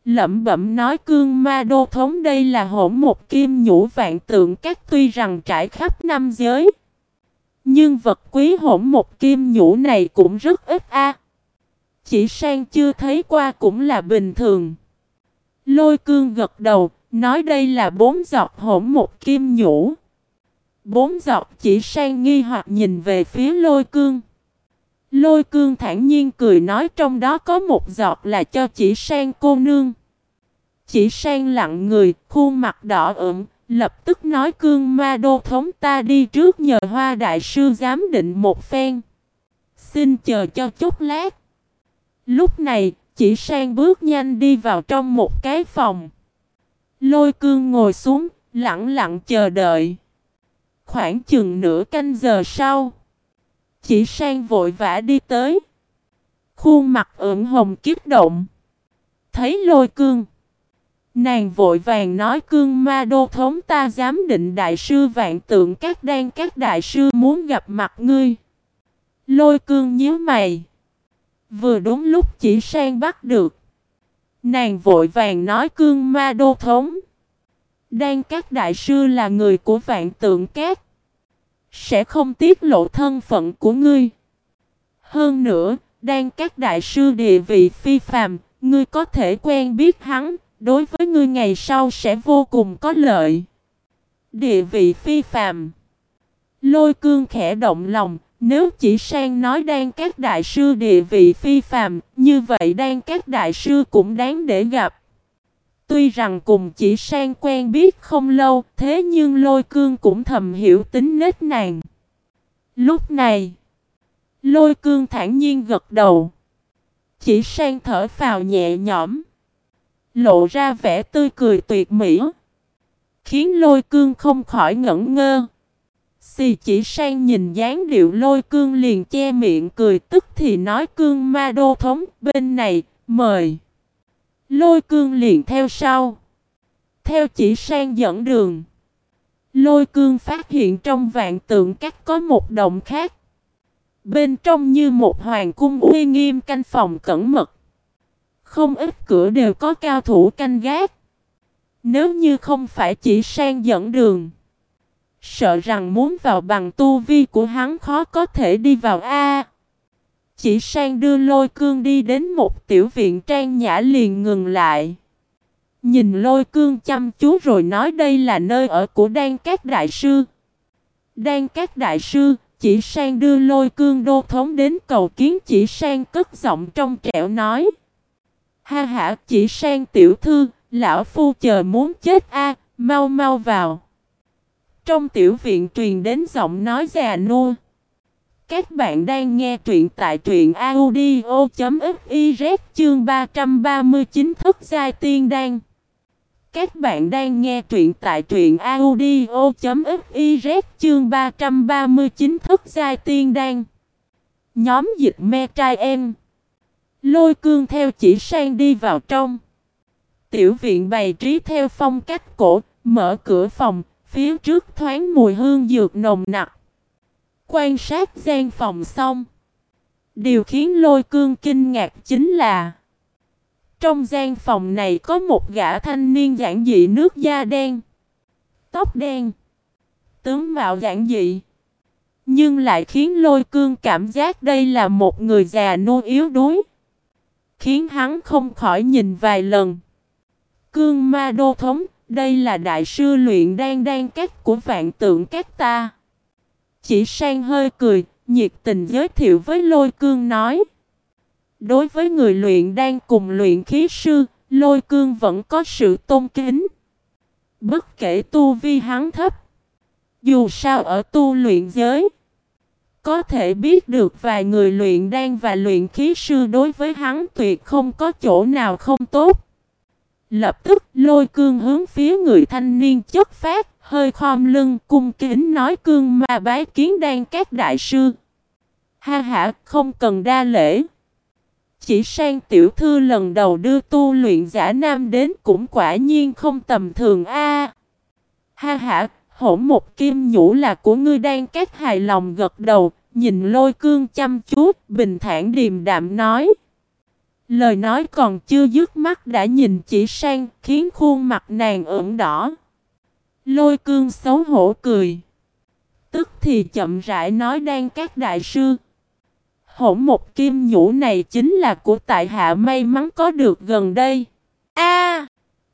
Lẩm bẩm nói cương ma đô thống đây là hỗn một kim nhũ vạn tượng các tuy rằng trải khắp năm giới. Nhưng vật quý hỗn một kim nhũ này cũng rất ít a. Chỉ sang chưa thấy qua cũng là bình thường. Lôi cương gật đầu, nói đây là bốn giọt hỗn một kim nhũ. Bốn giọt chỉ sang nghi hoặc nhìn về phía lôi cương. Lôi cương thản nhiên cười nói trong đó có một giọt là cho chỉ sang cô nương. Chỉ sang lặng người, khuôn mặt đỏ ửng, lập tức nói cương ma đô thống ta đi trước nhờ hoa đại sư giám định một phen. Xin chờ cho chút lát. Lúc này, chỉ sang bước nhanh đi vào trong một cái phòng. Lôi cương ngồi xuống, lặng lặng chờ đợi. Khoảng chừng nửa canh giờ sau. Chỉ sang vội vã đi tới. Khuôn mặt ửng hồng kiếp động. Thấy lôi cương. Nàng vội vàng nói cương ma đô thống ta giám định đại sư vạn tượng các đan các đại sư muốn gặp mặt ngươi. Lôi cương nhíu mày. Vừa đúng lúc chỉ sang bắt được. Nàng vội vàng nói cương ma đô thống. Đan các đại sư là người của vạn tượng cát Sẽ không tiết lộ thân phận của ngươi. Hơn nữa, đan các đại sư địa vị phi phàm, ngươi có thể quen biết hắn, đối với ngươi ngày sau sẽ vô cùng có lợi. Địa vị phi phàm. Lôi cương khẽ động lòng, nếu chỉ sang nói đang các đại sư địa vị phi phàm, như vậy đang các đại sư cũng đáng để gặp. Tuy rằng cùng chỉ sang quen biết không lâu, thế nhưng lôi cương cũng thầm hiểu tính nết nàng. Lúc này, lôi cương thản nhiên gật đầu. Chỉ sang thở phào nhẹ nhõm. Lộ ra vẻ tươi cười tuyệt mỹ. Khiến lôi cương không khỏi ngẩn ngơ. Xì chỉ sang nhìn dáng điệu lôi cương liền che miệng cười tức thì nói cương ma đô thống bên này, mời. Lôi cương liền theo sau. Theo chỉ sang dẫn đường. Lôi cương phát hiện trong vạn tượng các có một động khác. Bên trong như một hoàng cung uy nghiêm canh phòng cẩn mật. Không ít cửa đều có cao thủ canh gác. Nếu như không phải chỉ sang dẫn đường. Sợ rằng muốn vào bằng tu vi của hắn khó có thể đi vào A. Chỉ sang đưa lôi cương đi đến một tiểu viện trang nhã liền ngừng lại. Nhìn lôi cương chăm chú rồi nói đây là nơi ở của đan các đại sư. Đan các đại sư, chỉ sang đưa lôi cương đô thống đến cầu kiến chỉ sang cất giọng trong trẻo nói. Ha ha chỉ sang tiểu thư, lão phu chờ muốn chết a mau mau vào. Trong tiểu viện truyền đến giọng nói già nua. Các bạn đang nghe truyện tại truyện audio.fiz chương 339 thức giai tiên đan. Các bạn đang nghe truyện tại truyện audio.fiz chương 339 thức giai tiên đan. Nhóm dịch me trai em. Lôi cương theo chỉ sang đi vào trong. Tiểu viện bày trí theo phong cách cổ, mở cửa phòng, phía trước thoáng mùi hương dược nồng nặc. Quan sát gian phòng xong. Điều khiến lôi cương kinh ngạc chính là, Trong gian phòng này có một gã thanh niên giản dị nước da đen, Tóc đen, Tướng mạo giản dị, Nhưng lại khiến lôi cương cảm giác đây là một người già nô yếu đuối, Khiến hắn không khỏi nhìn vài lần Cương ma đô thống đây là đại sư luyện đan đan cách của vạn tượng các ta chỉ sang hơi cười, nhiệt tình giới thiệu với lôi cương nói. Đối với người luyện đan cùng luyện khí sư, lôi cương vẫn có sự tôn kính. Bất kể tu vi hắn thấp. Dù sao ở tu luyện giới. Có thể biết được vài người luyện đan và luyện khí sư đối với hắn tuyệt không có chỗ nào không tốt. Lập tức lôi cương hướng phía người thanh niên chất phát, hơi khom lưng cung kính nói cương ma bái kiến đang các đại sư. Ha ha, không cần đa lễ. Chỉ sang tiểu thư lần đầu đưa tu luyện giả nam đến cũng quả nhiên không tầm thường a. ha ha, hỗn một kim nhũ là của ngươi đang các hài lòng gật đầu, nhìn lôi cương chăm chút, bình thản điềm đạm nói. Lời nói còn chưa dứt mắt đã nhìn chỉ sang, khiến khuôn mặt nàng ửng đỏ. Lôi cương xấu hổ cười. Tức thì chậm rãi nói đang các đại sư. Hổ một kim nhũ này chính là của tại hạ may mắn có được gần đây. A,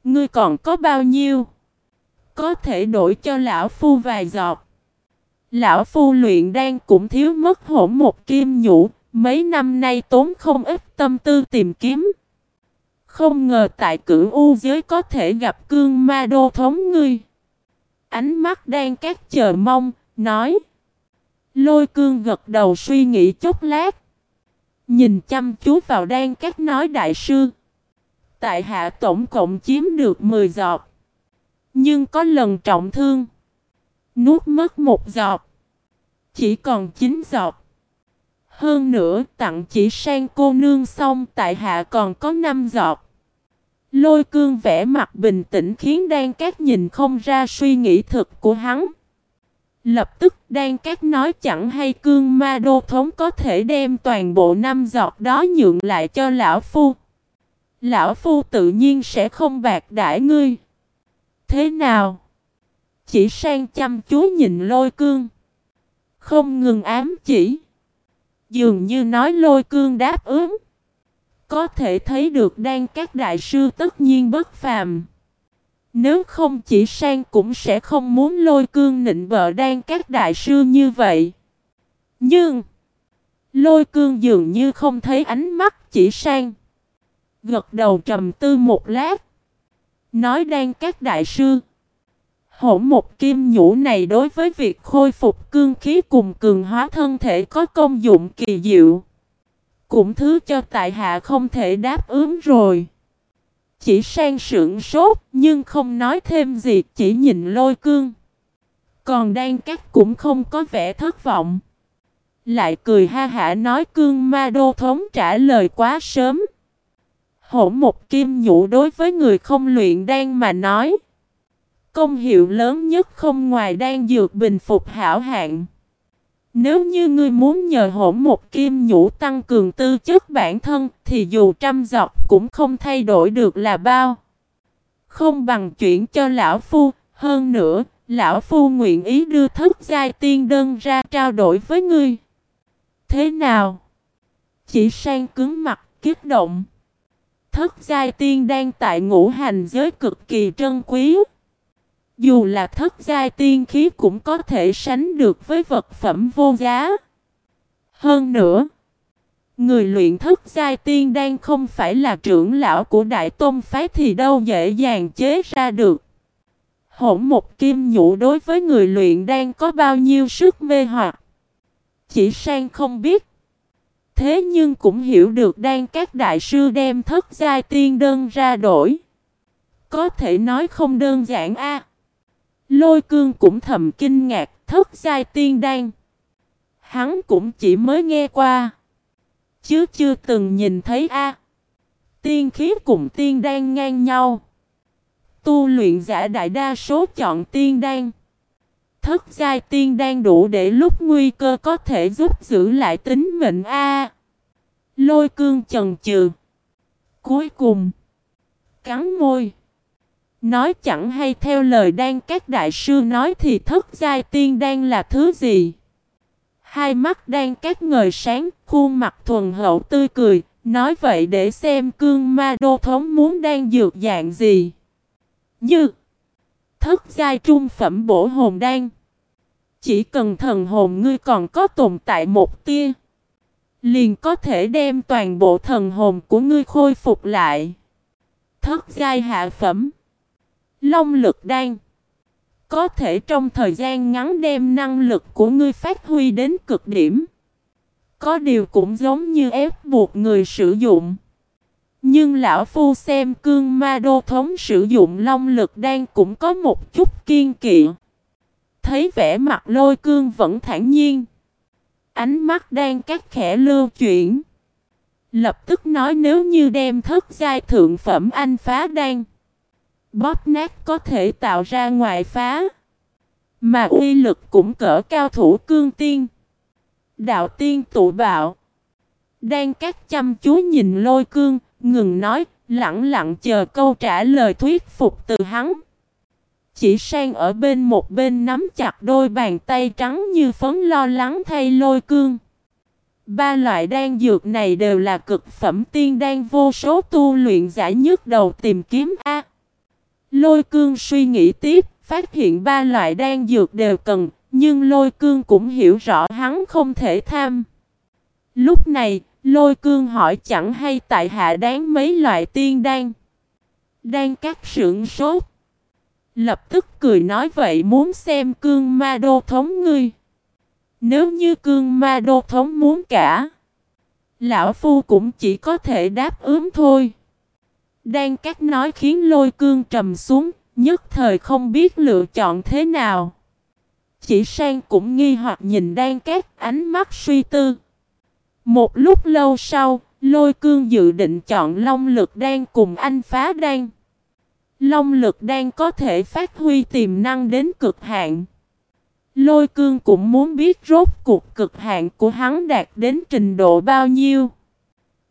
ngươi còn có bao nhiêu? Có thể đổi cho lão phu vài giọt. Lão phu luyện đang cũng thiếu mất hổ một kim nhũ, mấy năm nay tốn không ít tâm tư tìm kiếm. Không ngờ tại cửu u giới có thể gặp cương ma đô thống ngươi. Ánh mắt đang cát chờ mong, nói. Lôi cương gật đầu suy nghĩ chốc lát. Nhìn chăm chú vào đan các nói đại sư. Tại hạ tổng cộng chiếm được 10 giọt. Nhưng có lần trọng thương. Nuốt mất một giọt. Chỉ còn 9 giọt. Hơn nữa, tặng chỉ sang cô nương xong tại hạ còn có 5 giọt. Lôi cương vẽ mặt bình tĩnh khiến đan cát nhìn không ra suy nghĩ thực của hắn. Lập tức, đan cát nói chẳng hay cương ma đô thống có thể đem toàn bộ năm giọt đó nhượng lại cho lão phu. Lão phu tự nhiên sẽ không bạc đãi ngươi. Thế nào? Chỉ sang chăm chú nhìn lôi cương. Không ngừng ám chỉ. Dường như nói lôi cương đáp ứng. Có thể thấy được đang các đại sư tất nhiên bất phàm. Nếu không chỉ sang cũng sẽ không muốn lôi cương nịnh bợ đang các đại sư như vậy. Nhưng, lôi cương dường như không thấy ánh mắt chỉ sang. Gật đầu trầm tư một lát. Nói đang các đại sư. Hổ một kim nhũ này đối với việc khôi phục cương khí cùng cường hóa thân thể có công dụng kỳ diệu. Cũng thứ cho tại hạ không thể đáp ứng rồi. Chỉ sang sưởng sốt, nhưng không nói thêm gì, chỉ nhìn lôi cương. Còn đang cắt cũng không có vẻ thất vọng. Lại cười ha hả nói cương ma đô thống trả lời quá sớm. Hổ một kim nhũ đối với người không luyện đan mà nói. Công hiệu lớn nhất không ngoài đang dược bình phục hảo hạn. Nếu như ngươi muốn nhờ hỗn một kim nhũ tăng cường tư chất bản thân thì dù trăm giọt cũng không thay đổi được là bao. Không bằng chuyển cho lão phu, hơn nữa, lão phu nguyện ý đưa thức giai tiên đơn ra trao đổi với ngươi. Thế nào? Chỉ sang cứng mặt, kích động. Thất giai tiên đang tại ngũ hành giới cực kỳ trân quý. Dù là thất giai tiên khí cũng có thể sánh được với vật phẩm vô giá. Hơn nữa, người luyện thất giai tiên đang không phải là trưởng lão của Đại Tôn Phái thì đâu dễ dàng chế ra được. Hỗn một kim nhũ đối với người luyện đang có bao nhiêu sức mê hoặc. Chỉ sang không biết. Thế nhưng cũng hiểu được đang các đại sư đem thất giai tiên đơn ra đổi. Có thể nói không đơn giản a. Lôi cương cũng thầm kinh ngạc, thất giai tiên đan. Hắn cũng chỉ mới nghe qua. Chứ chưa từng nhìn thấy a. Tiên khí cùng tiên đan ngang nhau. Tu luyện giả đại đa số chọn tiên đan. Thất giai tiên đan đủ để lúc nguy cơ có thể giúp giữ lại tính mệnh a. Lôi cương chần chừ. Cuối cùng. Cắn môi. Nói chẳng hay theo lời đang các đại sư nói thì thất giai tiên đang là thứ gì. Hai mắt đang các ngời sáng, khuôn mặt thuần hậu tươi cười, nói vậy để xem cương ma đô thống muốn đang dược dạng gì. Như thất giai trung phẩm bổ hồn đan. Chỉ cần thần hồn ngươi còn có tồn tại một tia, liền có thể đem toàn bộ thần hồn của ngươi khôi phục lại. Thất giai hạ phẩm Long lực đan Có thể trong thời gian ngắn đem năng lực của ngươi phát huy đến cực điểm Có điều cũng giống như ép buộc người sử dụng Nhưng lão phu xem cương ma đô thống sử dụng long lực đan cũng có một chút kiên kỵ. Thấy vẻ mặt lôi cương vẫn thản nhiên. Ánh mắt đang cắt khẽ lưu chuyển. Lập tức nói nếu như đem thất giai thượng phẩm anh phá đan. Bóp nát có thể tạo ra ngoại phá. Mà uy lực cũng cỡ cao thủ cương tiên. Đạo tiên tụ bạo. Đang các chăm chú nhìn lôi cương, ngừng nói, lặng lặng chờ câu trả lời thuyết phục từ hắn. Chỉ sang ở bên một bên nắm chặt đôi bàn tay trắng như phấn lo lắng thay lôi cương. Ba loại đan dược này đều là cực phẩm tiên đan vô số tu luyện giả nhất đầu tìm kiếm A. Lôi cương suy nghĩ tiếp, phát hiện ba loại đan dược đều cần, nhưng lôi cương cũng hiểu rõ hắn không thể tham. Lúc này, lôi cương hỏi chẳng hay tại hạ đáng mấy loại tiên đan. Đang cắt sưởng sốt. Lập tức cười nói vậy muốn xem cương ma đô thống ngươi. Nếu như cương ma đô thống muốn cả. Lão Phu cũng chỉ có thể đáp ứng thôi. Đang cắt nói khiến lôi cương trầm xuống. Nhất thời không biết lựa chọn thế nào. Chỉ sang cũng nghi hoặc nhìn đang cắt ánh mắt suy tư. Một lúc lâu sau, lôi cương dự định chọn long lực đang cùng anh phá đan. Long lực đang có thể phát huy tiềm năng đến cực hạn. Lôi cương cũng muốn biết rốt cuộc cực hạn của hắn đạt đến trình độ bao nhiêu.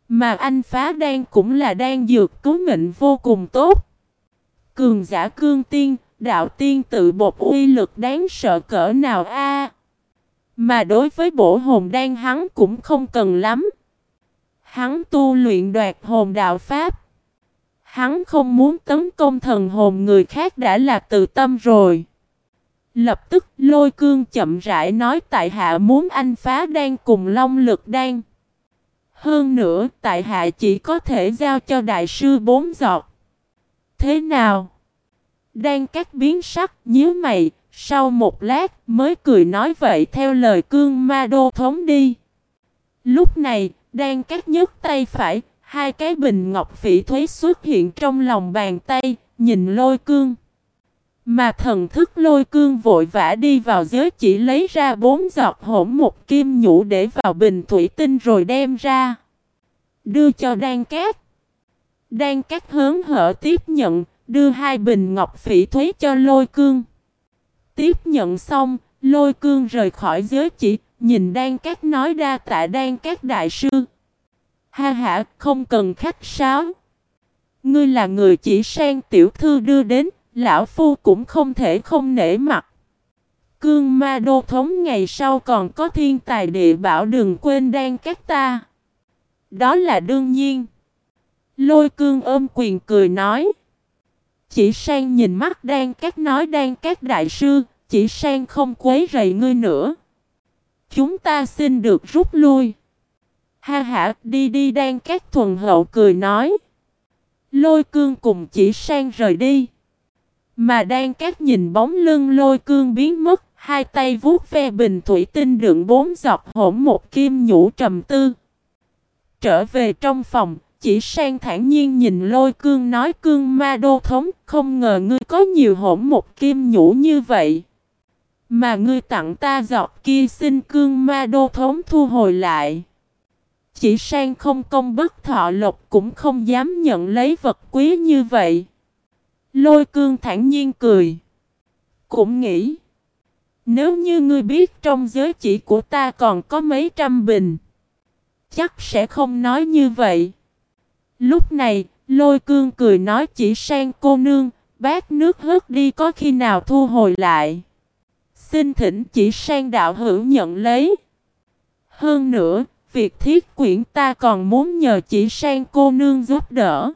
Mà anh phá đan cũng là đan dược cứu mệnh vô cùng tốt. Cường giả cương tiên, đạo tiên tự bột uy lực đáng sợ cỡ nào a Mà đối với bổ hồn đan hắn cũng không cần lắm. Hắn tu luyện đoạt hồn đạo pháp. Hắn không muốn tấn công thần hồn người khác đã là từ tâm rồi. Lập tức lôi cương chậm rãi nói tại hạ muốn anh phá đan cùng long lực đan. Hơn nữa tại hạ chỉ có thể giao cho đại sư bốn giọt. Thế nào? Đang cắt biến sắc nhíu mày, sau một lát mới cười nói vậy theo lời cương ma đô thống đi. Lúc này, đang cắt nhấc tay phải, hai cái bình ngọc phỉ thuế xuất hiện trong lòng bàn tay, nhìn lôi cương. Mà thần thức lôi cương vội vã đi vào giới chỉ lấy ra bốn giọt hỗn một kim nhũ để vào bình thủy tinh rồi đem ra. Đưa cho đan cát. Đan cát hớn hở tiếp nhận, đưa hai bình ngọc phỉ thúy cho lôi cương. Tiếp nhận xong, lôi cương rời khỏi giới chỉ, nhìn đan cát nói ra tạ đan cát đại sư. Ha ha, không cần khách sáo. Ngươi là người chỉ sang tiểu thư đưa đến, lão phu cũng không thể không nể mặt. Cương ma đô thống ngày sau còn có thiên tài địa bảo đừng quên đang các ta. Đó là đương nhiên. Lôi cương ôm quyền cười nói. Chỉ sang nhìn mắt đang các nói đang các đại sư, chỉ sang không quấy rầy ngươi nữa. Chúng ta xin được rút lui. Ha ha, đi đi đang các thuần hậu cười nói. Lôi cương cùng chỉ sang rời đi. Mà đang các nhìn bóng lưng lôi cương biến mất, hai tay vuốt ve bình thủy tinh đựng bốn giọt hỗn một kim nhũ trầm tư. Trở về trong phòng, chỉ sang thản nhiên nhìn lôi cương nói cương ma đô thống, không ngờ ngươi có nhiều hỗn một kim nhũ như vậy. Mà ngươi tặng ta giọt kia xin cương ma đô thống thu hồi lại. Chỉ sang không công bất thọ lộc cũng không dám nhận lấy vật quý như vậy. Lôi cương thản nhiên cười. Cũng nghĩ. Nếu như ngươi biết trong giới chỉ của ta còn có mấy trăm bình. Chắc sẽ không nói như vậy. Lúc này, lôi cương cười nói chỉ sang cô nương, bát nước hớt đi có khi nào thu hồi lại. Xin thỉnh chỉ sang đạo hữu nhận lấy. Hơn nữa, việc thiết quyển ta còn muốn nhờ chỉ sang cô nương giúp đỡ.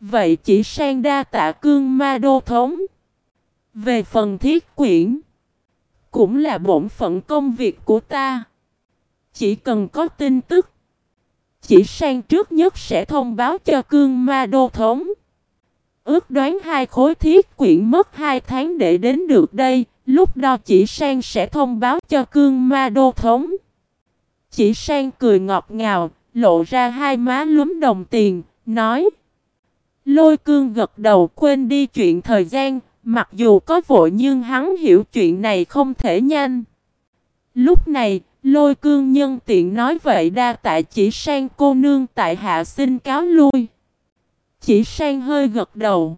Vậy chỉ sang đa tạ cương ma đô thống. Về phần thiết quyển, cũng là bổn phận công việc của ta. Chỉ cần có tin tức, chỉ sang trước nhất sẽ thông báo cho cương ma đô thống. Ước đoán hai khối thiết quyển mất hai tháng để đến được đây, lúc đó chỉ sang sẽ thông báo cho cương ma đô thống. Chỉ sang cười ngọt ngào, lộ ra hai má lúm đồng tiền, nói. Lôi cương gật đầu quên đi chuyện thời gian, mặc dù có vội nhưng hắn hiểu chuyện này không thể nhanh. Lúc này, lôi cương nhân tiện nói vậy đa tại chỉ sang cô nương tại hạ xin cáo lui. Chỉ sang hơi gật đầu.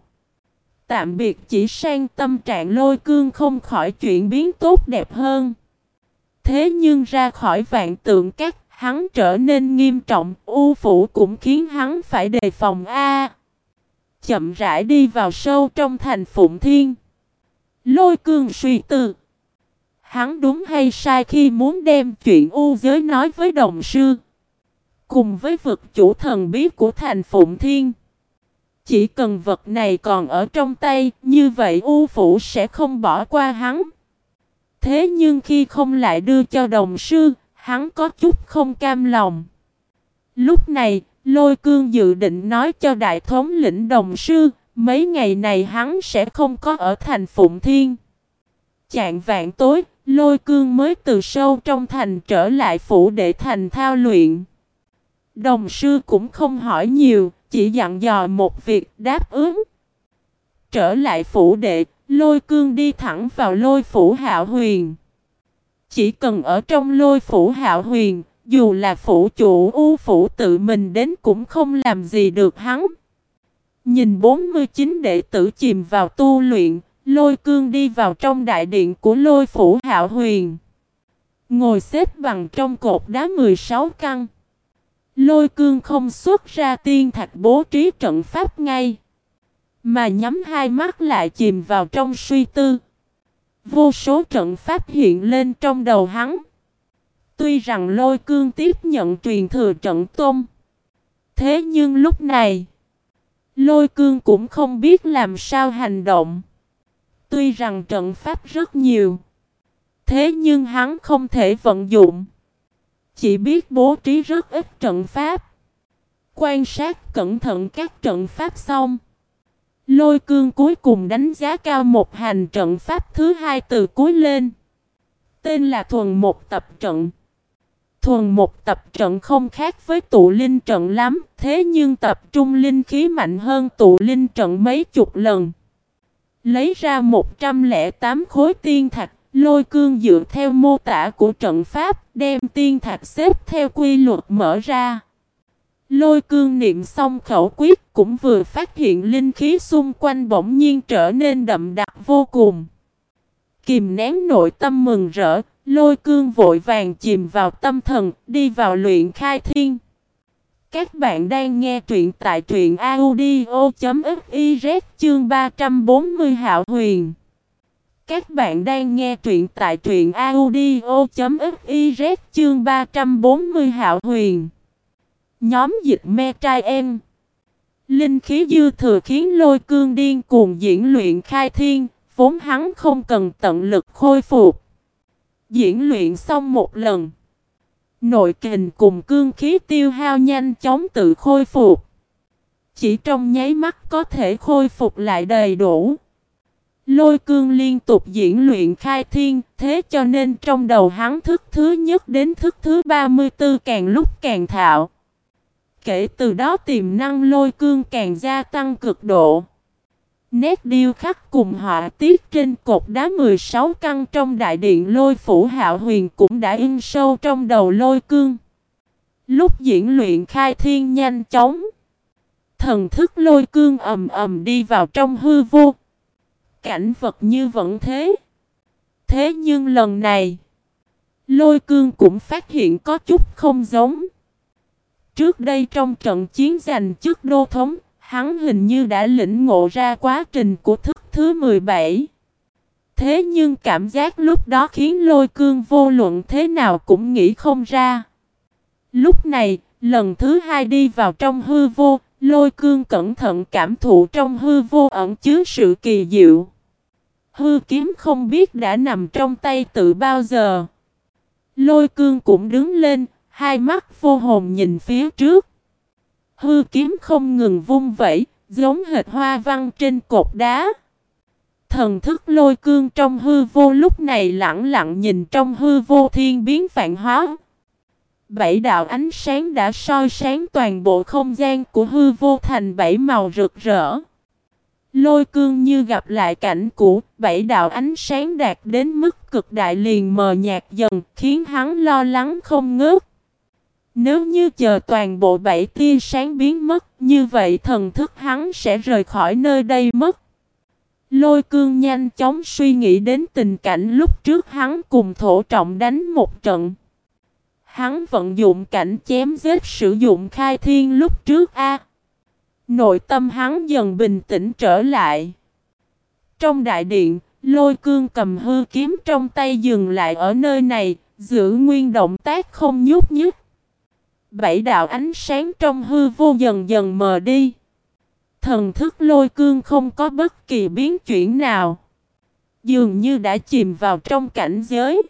Tạm biệt chỉ sang tâm trạng lôi cương không khỏi chuyện biến tốt đẹp hơn. Thế nhưng ra khỏi vạn tượng các, hắn trở nên nghiêm trọng, u phủ cũng khiến hắn phải đề phòng A. Chậm rãi đi vào sâu trong thành Phụng Thiên. Lôi cương suy tư. Hắn đúng hay sai khi muốn đem chuyện u giới nói với đồng sư. Cùng với vực chủ thần bí của thành Phụng Thiên. Chỉ cần vật này còn ở trong tay, như vậy U Phủ sẽ không bỏ qua hắn. Thế nhưng khi không lại đưa cho đồng sư, hắn có chút không cam lòng. Lúc này, Lôi Cương dự định nói cho đại thống lĩnh đồng sư, mấy ngày này hắn sẽ không có ở thành Phụng Thiên. Chạng vạn tối, Lôi Cương mới từ sâu trong thành trở lại phủ để thành thao luyện. Đồng sư cũng không hỏi nhiều, chỉ dặn dò một việc đáp ứng. Trở lại phủ đệ, lôi cương đi thẳng vào lôi phủ hạo huyền. Chỉ cần ở trong lôi phủ hạo huyền, dù là phủ chủ u phủ tự mình đến cũng không làm gì được hắn. Nhìn 49 đệ tử chìm vào tu luyện, lôi cương đi vào trong đại điện của lôi phủ hạo huyền. Ngồi xếp bằng trong cột đá 16 căn. Lôi cương không xuất ra tiên thạch bố trí trận pháp ngay. Mà nhắm hai mắt lại chìm vào trong suy tư. Vô số trận pháp hiện lên trong đầu hắn. Tuy rằng lôi cương tiếp nhận truyền thừa trận tôn. Thế nhưng lúc này, lôi cương cũng không biết làm sao hành động. Tuy rằng trận pháp rất nhiều. Thế nhưng hắn không thể vận dụng chỉ biết bố trí rất ít trận pháp. Quan sát cẩn thận các trận pháp xong. Lôi cương cuối cùng đánh giá cao một hành trận pháp thứ hai từ cuối lên. Tên là thuần một tập trận. Thuần một tập trận không khác với tụ linh trận lắm, thế nhưng tập trung linh khí mạnh hơn tụ linh trận mấy chục lần. Lấy ra 108 khối tiên thạch, Lôi cương dựa theo mô tả của trận pháp, đem tiên thạch xếp theo quy luật mở ra. Lôi cương niệm xong khẩu quyết cũng vừa phát hiện linh khí xung quanh bỗng nhiên trở nên đậm đặc vô cùng. Kìm nén nội tâm mừng rỡ, lôi cương vội vàng chìm vào tâm thần, đi vào luyện khai thiên. Các bạn đang nghe truyện tại truyện audio.fiz chương 340 Hạo Huyền. Các bạn đang nghe truyện tại truyện audio.fiz chương 340 Hạo Huyền. Nhóm dịch me trai em. Linh khí dư thừa khiến lôi cương điên cuồng diễn luyện khai thiên, vốn hắn không cần tận lực khôi phục. Diễn luyện xong một lần. Nội kình cùng cương khí tiêu hao nhanh chóng tự khôi phục. Chỉ trong nháy mắt có thể khôi phục lại đầy đủ. Lôi cương liên tục diễn luyện khai thiên, thế cho nên trong đầu hắn thức thứ nhất đến thức thứ 34 càng lúc càng thạo. Kể từ đó tiềm năng lôi cương càng gia tăng cực độ. Nét điêu khắc cùng họa tiết trên cột đá 16 căn trong đại điện lôi phủ hạo huyền cũng đã in sâu trong đầu lôi cương. Lúc diễn luyện khai thiên nhanh chóng, thần thức lôi cương ầm ầm đi vào trong hư vô. Cảnh vật như vẫn thế. Thế nhưng lần này, lôi cương cũng phát hiện có chút không giống. Trước đây trong trận chiến giành chức đô thống, hắn hình như đã lĩnh ngộ ra quá trình của thức thứ 17. Thế nhưng cảm giác lúc đó khiến lôi cương vô luận thế nào cũng nghĩ không ra. Lúc này, lần thứ hai đi vào trong hư vô, Lôi cương cẩn thận cảm thụ trong hư vô ẩn chứa sự kỳ diệu. Hư kiếm không biết đã nằm trong tay tự bao giờ. Lôi cương cũng đứng lên, hai mắt vô hồn nhìn phía trước. Hư kiếm không ngừng vung vẩy, giống hệt hoa văn trên cột đá. Thần thức lôi cương trong hư vô lúc này lặng lặng nhìn trong hư vô thiên biến vạn hóa. Bảy đạo ánh sáng đã soi sáng toàn bộ không gian của hư vô thành bảy màu rực rỡ. Lôi cương như gặp lại cảnh cũ, bảy đạo ánh sáng đạt đến mức cực đại liền mờ nhạt dần, khiến hắn lo lắng không ngớt. Nếu như chờ toàn bộ bảy tia sáng biến mất, như vậy thần thức hắn sẽ rời khỏi nơi đây mất. Lôi cương nhanh chóng suy nghĩ đến tình cảnh lúc trước hắn cùng thổ trọng đánh một trận. Hắn vận dụng cảnh chém giết sử dụng khai thiên lúc trước A. Nội tâm hắn dần bình tĩnh trở lại. Trong đại điện, lôi cương cầm hư kiếm trong tay dừng lại ở nơi này, giữ nguyên động tác không nhúc nhích. Bảy đạo ánh sáng trong hư vô dần dần mờ đi. Thần thức lôi cương không có bất kỳ biến chuyển nào. Dường như đã chìm vào trong cảnh giới.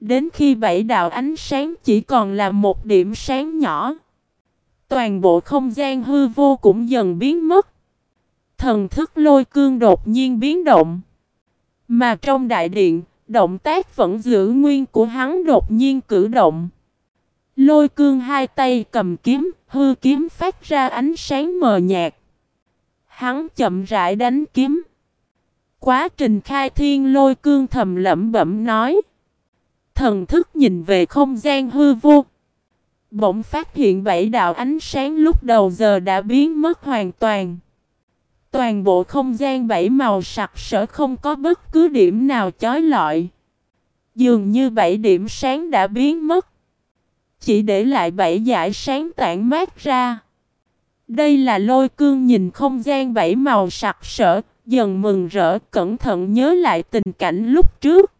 Đến khi bảy đạo ánh sáng chỉ còn là một điểm sáng nhỏ. Toàn bộ không gian hư vô cũng dần biến mất. Thần thức lôi cương đột nhiên biến động. Mà trong đại điện, động tác vẫn giữ nguyên của hắn đột nhiên cử động. Lôi cương hai tay cầm kiếm, hư kiếm phát ra ánh sáng mờ nhạt. Hắn chậm rãi đánh kiếm. Quá trình khai thiên lôi cương thầm lẩm bẩm nói. Thần thức nhìn về không gian hư vô. Bỗng phát hiện bảy đạo ánh sáng lúc đầu giờ đã biến mất hoàn toàn. Toàn bộ không gian bảy màu sặc sỡ không có bất cứ điểm nào chói lọi. Dường như bảy điểm sáng đã biến mất. Chỉ để lại bảy dải sáng tản mát ra. Đây là lôi cương nhìn không gian bảy màu sặc sỡ, dần mừng rỡ cẩn thận nhớ lại tình cảnh lúc trước.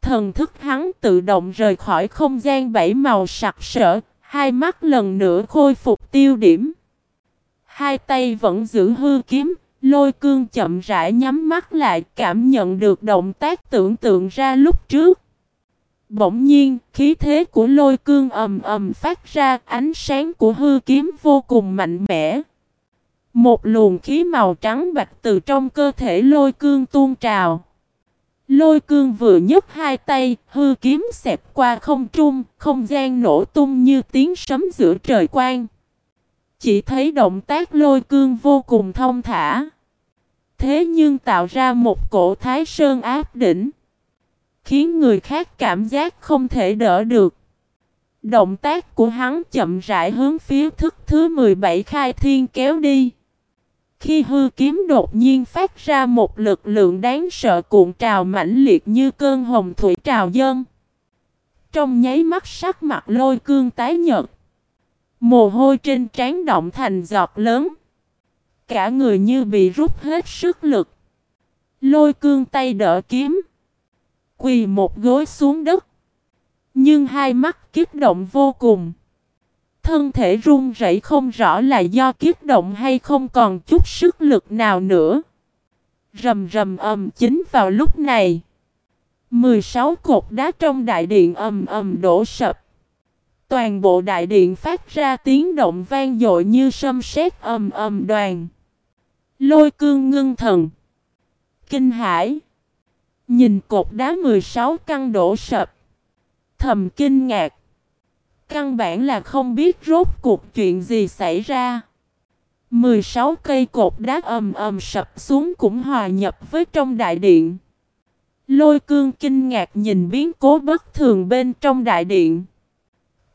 Thần thức hắn tự động rời khỏi không gian bảy màu sặc sỡ, hai mắt lần nữa khôi phục tiêu điểm. Hai tay vẫn giữ hư kiếm, lôi cương chậm rãi nhắm mắt lại cảm nhận được động tác tưởng tượng ra lúc trước. Bỗng nhiên, khí thế của lôi cương ầm ầm phát ra, ánh sáng của hư kiếm vô cùng mạnh mẽ. Một luồng khí màu trắng bạch từ trong cơ thể lôi cương tuôn trào. Lôi cương vừa nhấc hai tay, hư kiếm xẹp qua không trung, không gian nổ tung như tiếng sấm giữa trời quang. Chỉ thấy động tác lôi cương vô cùng thông thả. Thế nhưng tạo ra một cổ thái sơn áp đỉnh khiến người khác cảm giác không thể đỡ được. Động tác của hắn chậm rãi hướng phía thức thứ 17 khai thiên kéo đi. Khi hư kiếm đột nhiên phát ra một lực lượng đáng sợ cuộn trào mãnh liệt như cơn hồng thủy trào dân. Trong nháy mắt sắc mặt lôi cương tái nhợt. Mồ hôi trên trán động thành giọt lớn. Cả người như bị rút hết sức lực. Lôi cương tay đỡ kiếm quỳ một gối xuống đất. Nhưng hai mắt kiếp động vô cùng. Thân thể run rẩy không rõ là do kiếp động hay không còn chút sức lực nào nữa. Rầm rầm ầm chính vào lúc này. 16 cột đá trong đại điện ầm ầm đổ sập. Toàn bộ đại điện phát ra tiếng động vang dội như sấm sét ầm ầm đoàn. Lôi cương ngưng thần. Kinh hải. Nhìn cột đá 16 căn đổ sập. Thầm kinh ngạc. Căn bản là không biết rốt cuộc chuyện gì xảy ra. 16 cây cột đá ầm ầm sập xuống cũng hòa nhập với trong đại điện. Lôi cương kinh ngạc nhìn biến cố bất thường bên trong đại điện.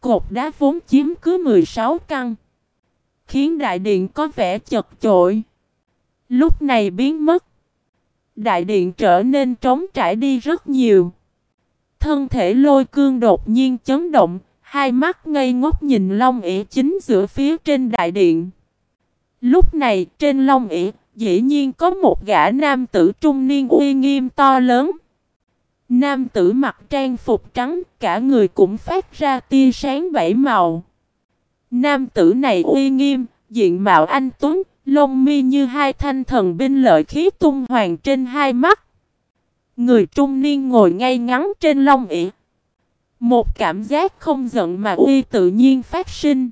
Cột đá vốn chiếm cứ 16 căn. Khiến đại điện có vẻ chật chội. Lúc này biến mất đại điện trở nên trống trải đi rất nhiều. Thân thể lôi cương đột nhiên chấn động, hai mắt ngây ngốc nhìn Long ỉ chính giữa phía trên đại điện. Lúc này trên Long ỉ dĩ nhiên có một gã nam tử trung niên uy nghiêm to lớn. Nam tử mặc trang phục trắng, cả người cũng phát ra tia sáng bảy màu. Nam tử này uy nghiêm, diện mạo anh tuấn, Lông mi như hai thanh thần binh lợi khí tung hoàng trên hai mắt. Người trung niên ngồi ngay ngắn trên lông ỉ. Một cảm giác không giận mà uy tự nhiên phát sinh.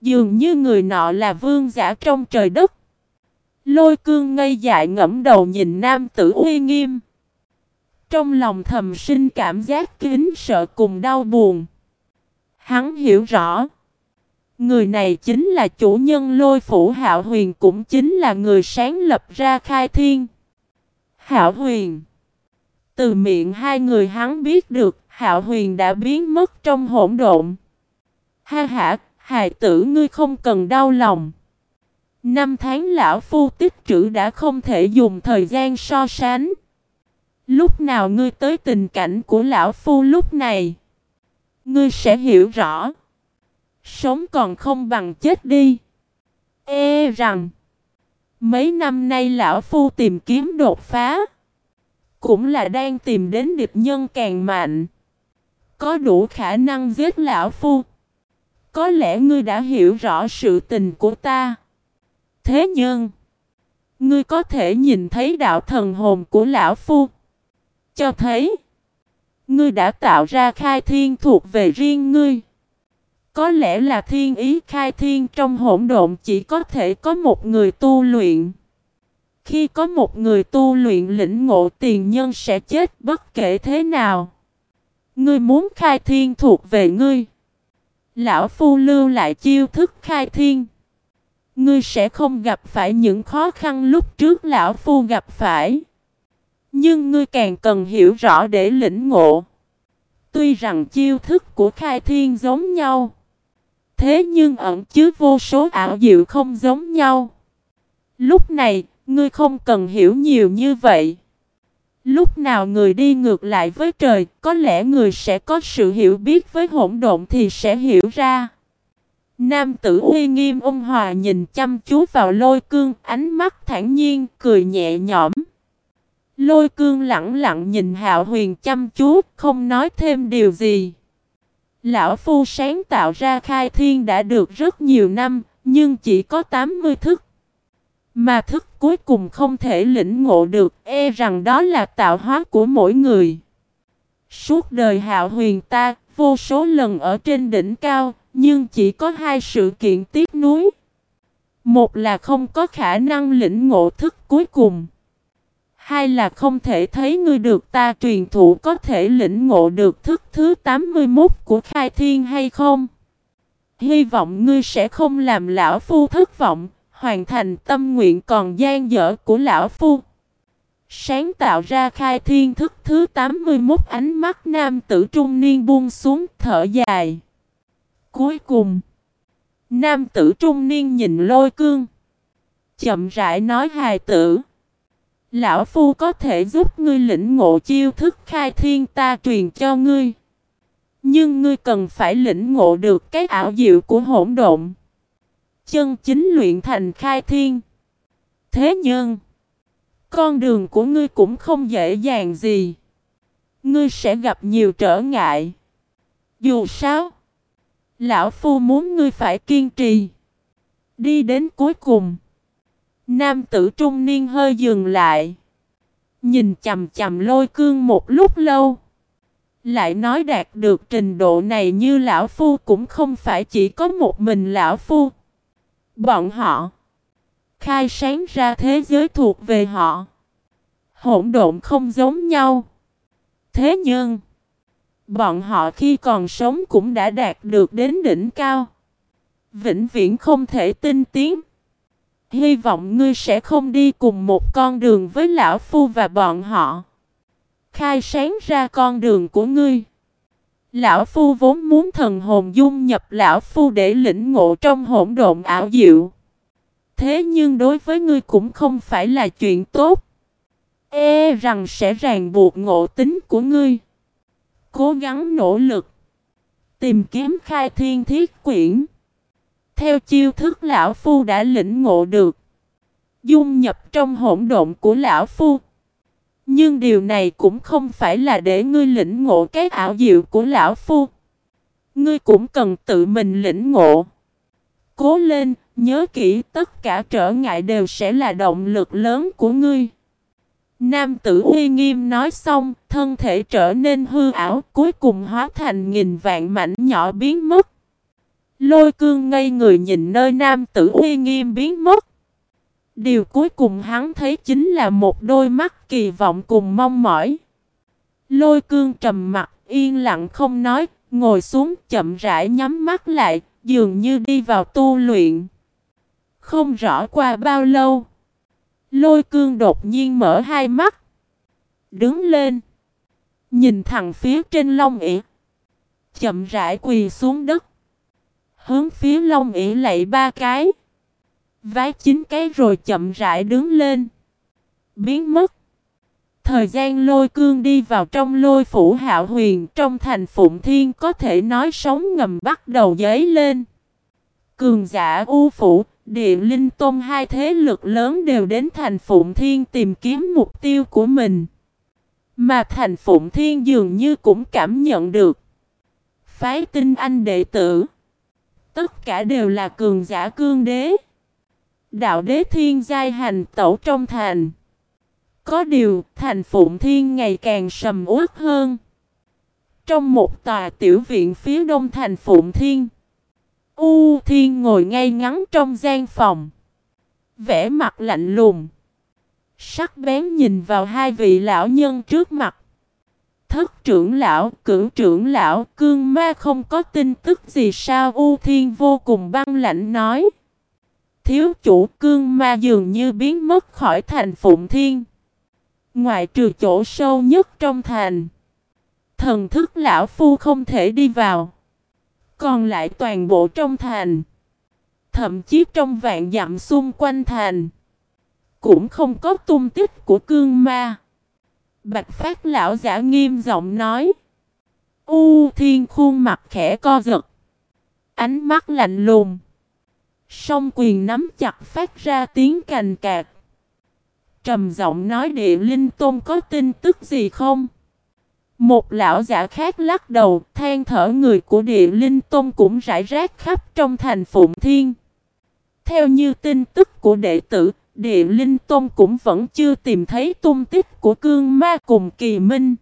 Dường như người nọ là vương giả trong trời đất. Lôi cương ngây dại ngẫm đầu nhìn nam tử uy nghiêm. Trong lòng thầm sinh cảm giác kính sợ cùng đau buồn. Hắn hiểu rõ. Người này chính là chủ nhân lôi phủ Hạo Huyền cũng chính là người sáng lập ra khai thiên. Hạo Huyền Từ miệng hai người hắn biết được Hạo Huyền đã biến mất trong hỗn độn. Ha ha, hài tử ngươi không cần đau lòng. Năm tháng lão phu tích trữ đã không thể dùng thời gian so sánh. Lúc nào ngươi tới tình cảnh của lão phu lúc này, ngươi sẽ hiểu rõ. Sống còn không bằng chết đi. Ê rằng, mấy năm nay lão phu tìm kiếm đột phá, cũng là đang tìm đến địch nhân càng mạnh. Có đủ khả năng giết lão phu. Có lẽ ngươi đã hiểu rõ sự tình của ta. Thế nhưng, ngươi có thể nhìn thấy đạo thần hồn của lão phu. Cho thấy, ngươi đã tạo ra khai thiên thuộc về riêng ngươi. Có lẽ là thiên ý khai thiên trong hỗn độn chỉ có thể có một người tu luyện. Khi có một người tu luyện lĩnh ngộ tiền nhân sẽ chết bất kể thế nào. Ngươi muốn khai thiên thuộc về ngươi. Lão Phu lưu lại chiêu thức khai thiên. Ngươi sẽ không gặp phải những khó khăn lúc trước Lão Phu gặp phải. Nhưng ngươi càng cần hiểu rõ để lĩnh ngộ. Tuy rằng chiêu thức của khai thiên giống nhau. Thế nhưng ẩn chứa vô số ảo diệu không giống nhau. Lúc này, ngươi không cần hiểu nhiều như vậy. Lúc nào người đi ngược lại với trời, có lẽ người sẽ có sự hiểu biết với hỗn độn thì sẽ hiểu ra. Nam tử uy nghiêm ôn hòa nhìn chăm chú vào lôi cương, ánh mắt thản nhiên, cười nhẹ nhõm. Lôi cương lặng lặng nhìn hạo huyền chăm chú, không nói thêm điều gì. Lão Phu sáng tạo ra khai thiên đã được rất nhiều năm, nhưng chỉ có 80 thức. Mà thức cuối cùng không thể lĩnh ngộ được, e rằng đó là tạo hóa của mỗi người. Suốt đời hạo huyền ta, vô số lần ở trên đỉnh cao, nhưng chỉ có hai sự kiện tiếc nuối. Một là không có khả năng lĩnh ngộ thức cuối cùng. Hai là không thể thấy ngươi được ta truyền thụ có thể lĩnh ngộ được thức thứ 81 của khai thiên hay không. Hy vọng ngươi sẽ không làm lão phu thất vọng, hoàn thành tâm nguyện còn gian dở của lão phu. Sáng tạo ra khai thiên thức thứ 81 ánh mắt nam tử trung niên buông xuống thở dài. Cuối cùng, nam tử trung niên nhìn lôi cương. Chậm rãi nói hài tử. Lão Phu có thể giúp ngươi lĩnh ngộ chiêu thức khai thiên ta truyền cho ngươi. Nhưng ngươi cần phải lĩnh ngộ được cái ảo diệu của hỗn độn. Chân chính luyện thành khai thiên. Thế nhưng, con đường của ngươi cũng không dễ dàng gì. Ngươi sẽ gặp nhiều trở ngại. Dù sao, Lão Phu muốn ngươi phải kiên trì. Đi đến cuối cùng. Nam tử trung niên hơi dừng lại. Nhìn chầm chầm lôi cương một lúc lâu. Lại nói đạt được trình độ này như lão phu cũng không phải chỉ có một mình lão phu. Bọn họ khai sáng ra thế giới thuộc về họ. Hỗn độn không giống nhau. Thế nhưng, bọn họ khi còn sống cũng đã đạt được đến đỉnh cao. Vĩnh viễn không thể tinh tiến. Hy vọng ngươi sẽ không đi cùng một con đường với lão phu và bọn họ. Khai sáng ra con đường của ngươi. Lão phu vốn muốn thần hồn dung nhập lão phu để lĩnh ngộ trong hỗn độn ảo diệu. Thế nhưng đối với ngươi cũng không phải là chuyện tốt. E rằng sẽ ràng buộc ngộ tính của ngươi. Cố gắng nỗ lực. Tìm kiếm khai thiên thiết quyển. Theo chiêu thức lão phu đã lĩnh ngộ được. Dung nhập trong hỗn độn của lão phu. Nhưng điều này cũng không phải là để ngươi lĩnh ngộ cái ảo diệu của lão phu. Ngươi cũng cần tự mình lĩnh ngộ. Cố lên, nhớ kỹ tất cả trở ngại đều sẽ là động lực lớn của ngươi. Nam tử uy nghiêm nói xong, thân thể trở nên hư ảo, cuối cùng hóa thành nghìn vạn mảnh nhỏ biến mất. Lôi cương ngây người nhìn nơi nam tử uy nghiêm biến mất. Điều cuối cùng hắn thấy chính là một đôi mắt kỳ vọng cùng mong mỏi. Lôi cương trầm mặt, yên lặng không nói, ngồi xuống chậm rãi nhắm mắt lại, dường như đi vào tu luyện. Không rõ qua bao lâu, lôi cương đột nhiên mở hai mắt, đứng lên, nhìn thẳng phía trên long ỉa, chậm rãi quỳ xuống đất, hướng phía long ỉ lạy ba cái, vái chín cái rồi chậm rãi đứng lên, biến mất. Thời gian lôi cương đi vào trong lôi phủ hạo huyền trong thành Phụng Thiên có thể nói sống ngầm bắt đầu dấy lên. Cường giả U Phủ, Địa Linh Tôn hai thế lực lớn đều đến thành Phụng Thiên tìm kiếm mục tiêu của mình. Mà thành Phụng Thiên dường như cũng cảm nhận được. Phái tinh anh đệ tử. Tất cả đều là cường giả cương đế. Đạo đế thiên giai hành tẩu trong thành. Có điều, thành Phụng Thiên ngày càng sầm uất hơn. Trong một tòa tiểu viện phía đông thành Phụng Thiên, U Thiên ngồi ngay ngắn trong gian phòng. Vẽ mặt lạnh lùng. Sắc bén nhìn vào hai vị lão nhân trước mặt. Thất trưởng lão, cửu trưởng lão, cương ma không có tin tức gì sao U Thiên vô cùng băng lạnh nói. Thiếu chủ cương ma dường như biến mất khỏi thành Phụng Thiên. Ngoại trừ chỗ sâu nhất trong thành. Thần thức lão phu không thể đi vào. Còn lại toàn bộ trong thành. Thậm chí trong vạn dặm xung quanh thành. Cũng không có tung tích của cương ma. Bạch phát lão giả nghiêm giọng nói. U thiên khuôn mặt khẽ co giật. Ánh mắt lạnh lùng. Song quyền nắm chặt phát ra tiếng cành cạc trầm giọng nói địa linh tôn có tin tức gì không? Một lão giả khác lắc đầu, than thở người của địa linh tôn cũng rải rác khắp trong thành Phụng Thiên. Theo như tin tức của đệ tử, địa linh tôn cũng vẫn chưa tìm thấy tung tích của cương ma cùng kỳ minh.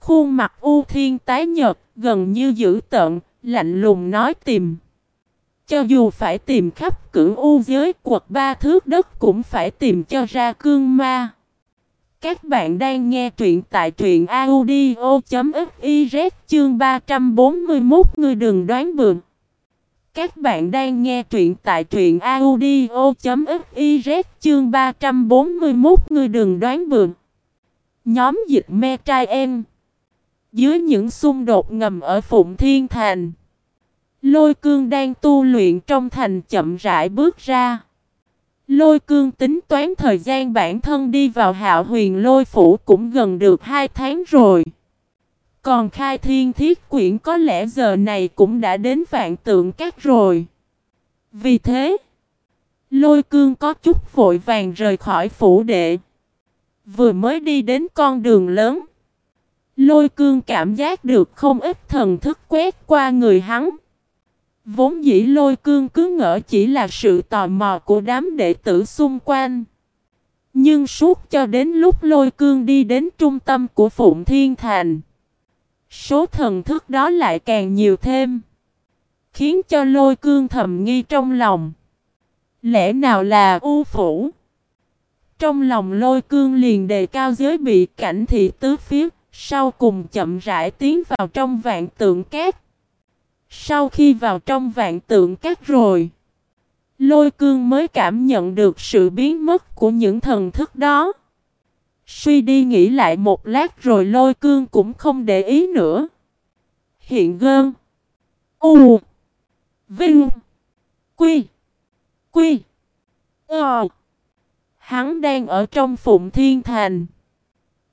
Khuôn mặt U Thiên tái nhợt, gần như dữ tợn, lạnh lùng nói tìm. Cho dù phải tìm khắp cửu u giới quật ba thước đất cũng phải tìm cho ra cương ma. Các bạn đang nghe truyện tại truyện audio.fiz chương 341 người đừng đoán bường. Các bạn đang nghe truyện tại truyện audio.fiz chương 341 người đừng đoán bường. Nhóm dịch me trai em. Dưới những xung đột ngầm ở Phụng Thiên Thành. Lôi cương đang tu luyện trong thành chậm rãi bước ra. Lôi cương tính toán thời gian bản thân đi vào hạo huyền lôi phủ cũng gần được hai tháng rồi. Còn khai thiên thiết quyển có lẽ giờ này cũng đã đến vạn tượng các rồi. Vì thế, lôi cương có chút vội vàng rời khỏi phủ đệ. Vừa mới đi đến con đường lớn. Lôi cương cảm giác được không ít thần thức quét qua người hắn. Vốn dĩ lôi cương cứ ngỡ chỉ là sự tò mò của đám đệ tử xung quanh. Nhưng suốt cho đến lúc lôi cương đi đến trung tâm của Phụng Thiên Thành. Số thần thức đó lại càng nhiều thêm. Khiến cho lôi cương thầm nghi trong lòng. Lẽ nào là u phủ? Trong lòng lôi cương liền đề cao giới bị cảnh thị tứ phía. Sau cùng chậm rãi tiến vào trong vạn tượng cát. Sau khi vào trong vạn tượng cát rồi, lôi cương mới cảm nhận được sự biến mất của những thần thức đó. Suy đi nghĩ lại một lát rồi lôi cương cũng không để ý nữa. Hiện gơn. U. Vinh. Quy. Quy. Ờ. Hắn đang ở trong Phụng Thiên Thành.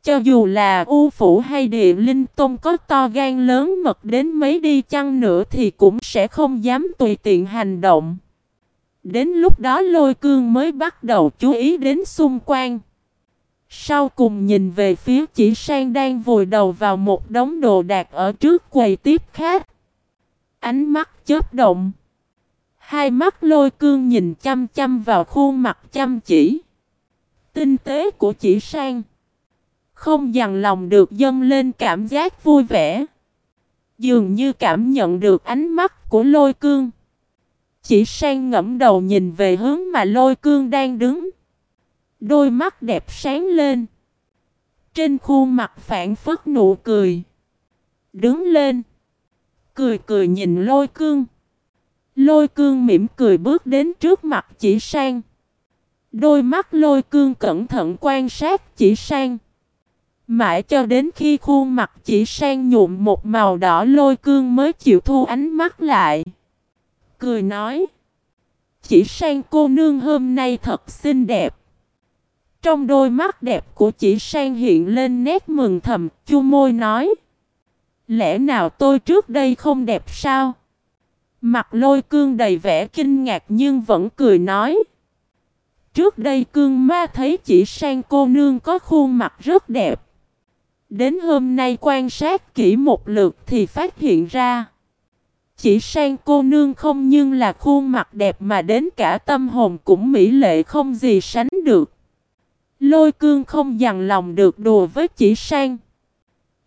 Cho dù là U Phủ hay Địa Linh Tôn có to gan lớn mật đến mấy đi chăng nữa thì cũng sẽ không dám tùy tiện hành động. Đến lúc đó lôi cương mới bắt đầu chú ý đến xung quanh. Sau cùng nhìn về phía chỉ sang đang vùi đầu vào một đống đồ đạc ở trước quầy tiếp khác. Ánh mắt chớp động. Hai mắt lôi cương nhìn chăm chăm vào khuôn mặt chăm chỉ. Tinh tế của chỉ sang. Không dằn lòng được dâng lên cảm giác vui vẻ. Dường như cảm nhận được ánh mắt của lôi cương. Chỉ sang ngẫm đầu nhìn về hướng mà lôi cương đang đứng. Đôi mắt đẹp sáng lên. Trên khuôn mặt phản phất nụ cười. Đứng lên. Cười cười nhìn lôi cương. Lôi cương mỉm cười bước đến trước mặt chỉ sang. Đôi mắt lôi cương cẩn thận quan sát chỉ sang. Mãi cho đến khi khuôn mặt chỉ sang nhuộm một màu đỏ lôi cương mới chịu thu ánh mắt lại. Cười nói. Chỉ sang cô nương hôm nay thật xinh đẹp. Trong đôi mắt đẹp của chỉ sang hiện lên nét mừng thầm, chu môi nói. Lẽ nào tôi trước đây không đẹp sao? Mặt lôi cương đầy vẻ kinh ngạc nhưng vẫn cười nói. Trước đây cương ma thấy chỉ sang cô nương có khuôn mặt rất đẹp. Đến hôm nay quan sát kỹ một lượt thì phát hiện ra. Chỉ sang cô nương không nhưng là khuôn mặt đẹp mà đến cả tâm hồn cũng mỹ lệ không gì sánh được. Lôi cương không dằn lòng được đùa với chỉ sang.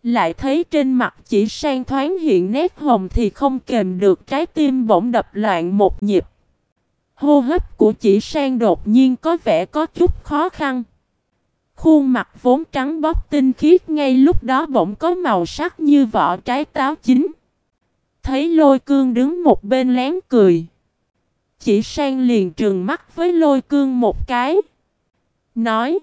Lại thấy trên mặt chỉ sang thoáng hiện nét hồng thì không kềm được, trái tim bỗng đập loạn một nhịp. Hô hấp của chỉ sang đột nhiên có vẻ có chút khó khăn. Khuôn mặt vốn trắng bóc tinh khiết ngay lúc đó bỗng có màu sắc như vỏ trái táo chín. Thấy lôi cương đứng một bên lén cười. Chỉ sang liền trừng mắt với lôi cương một cái. Nói.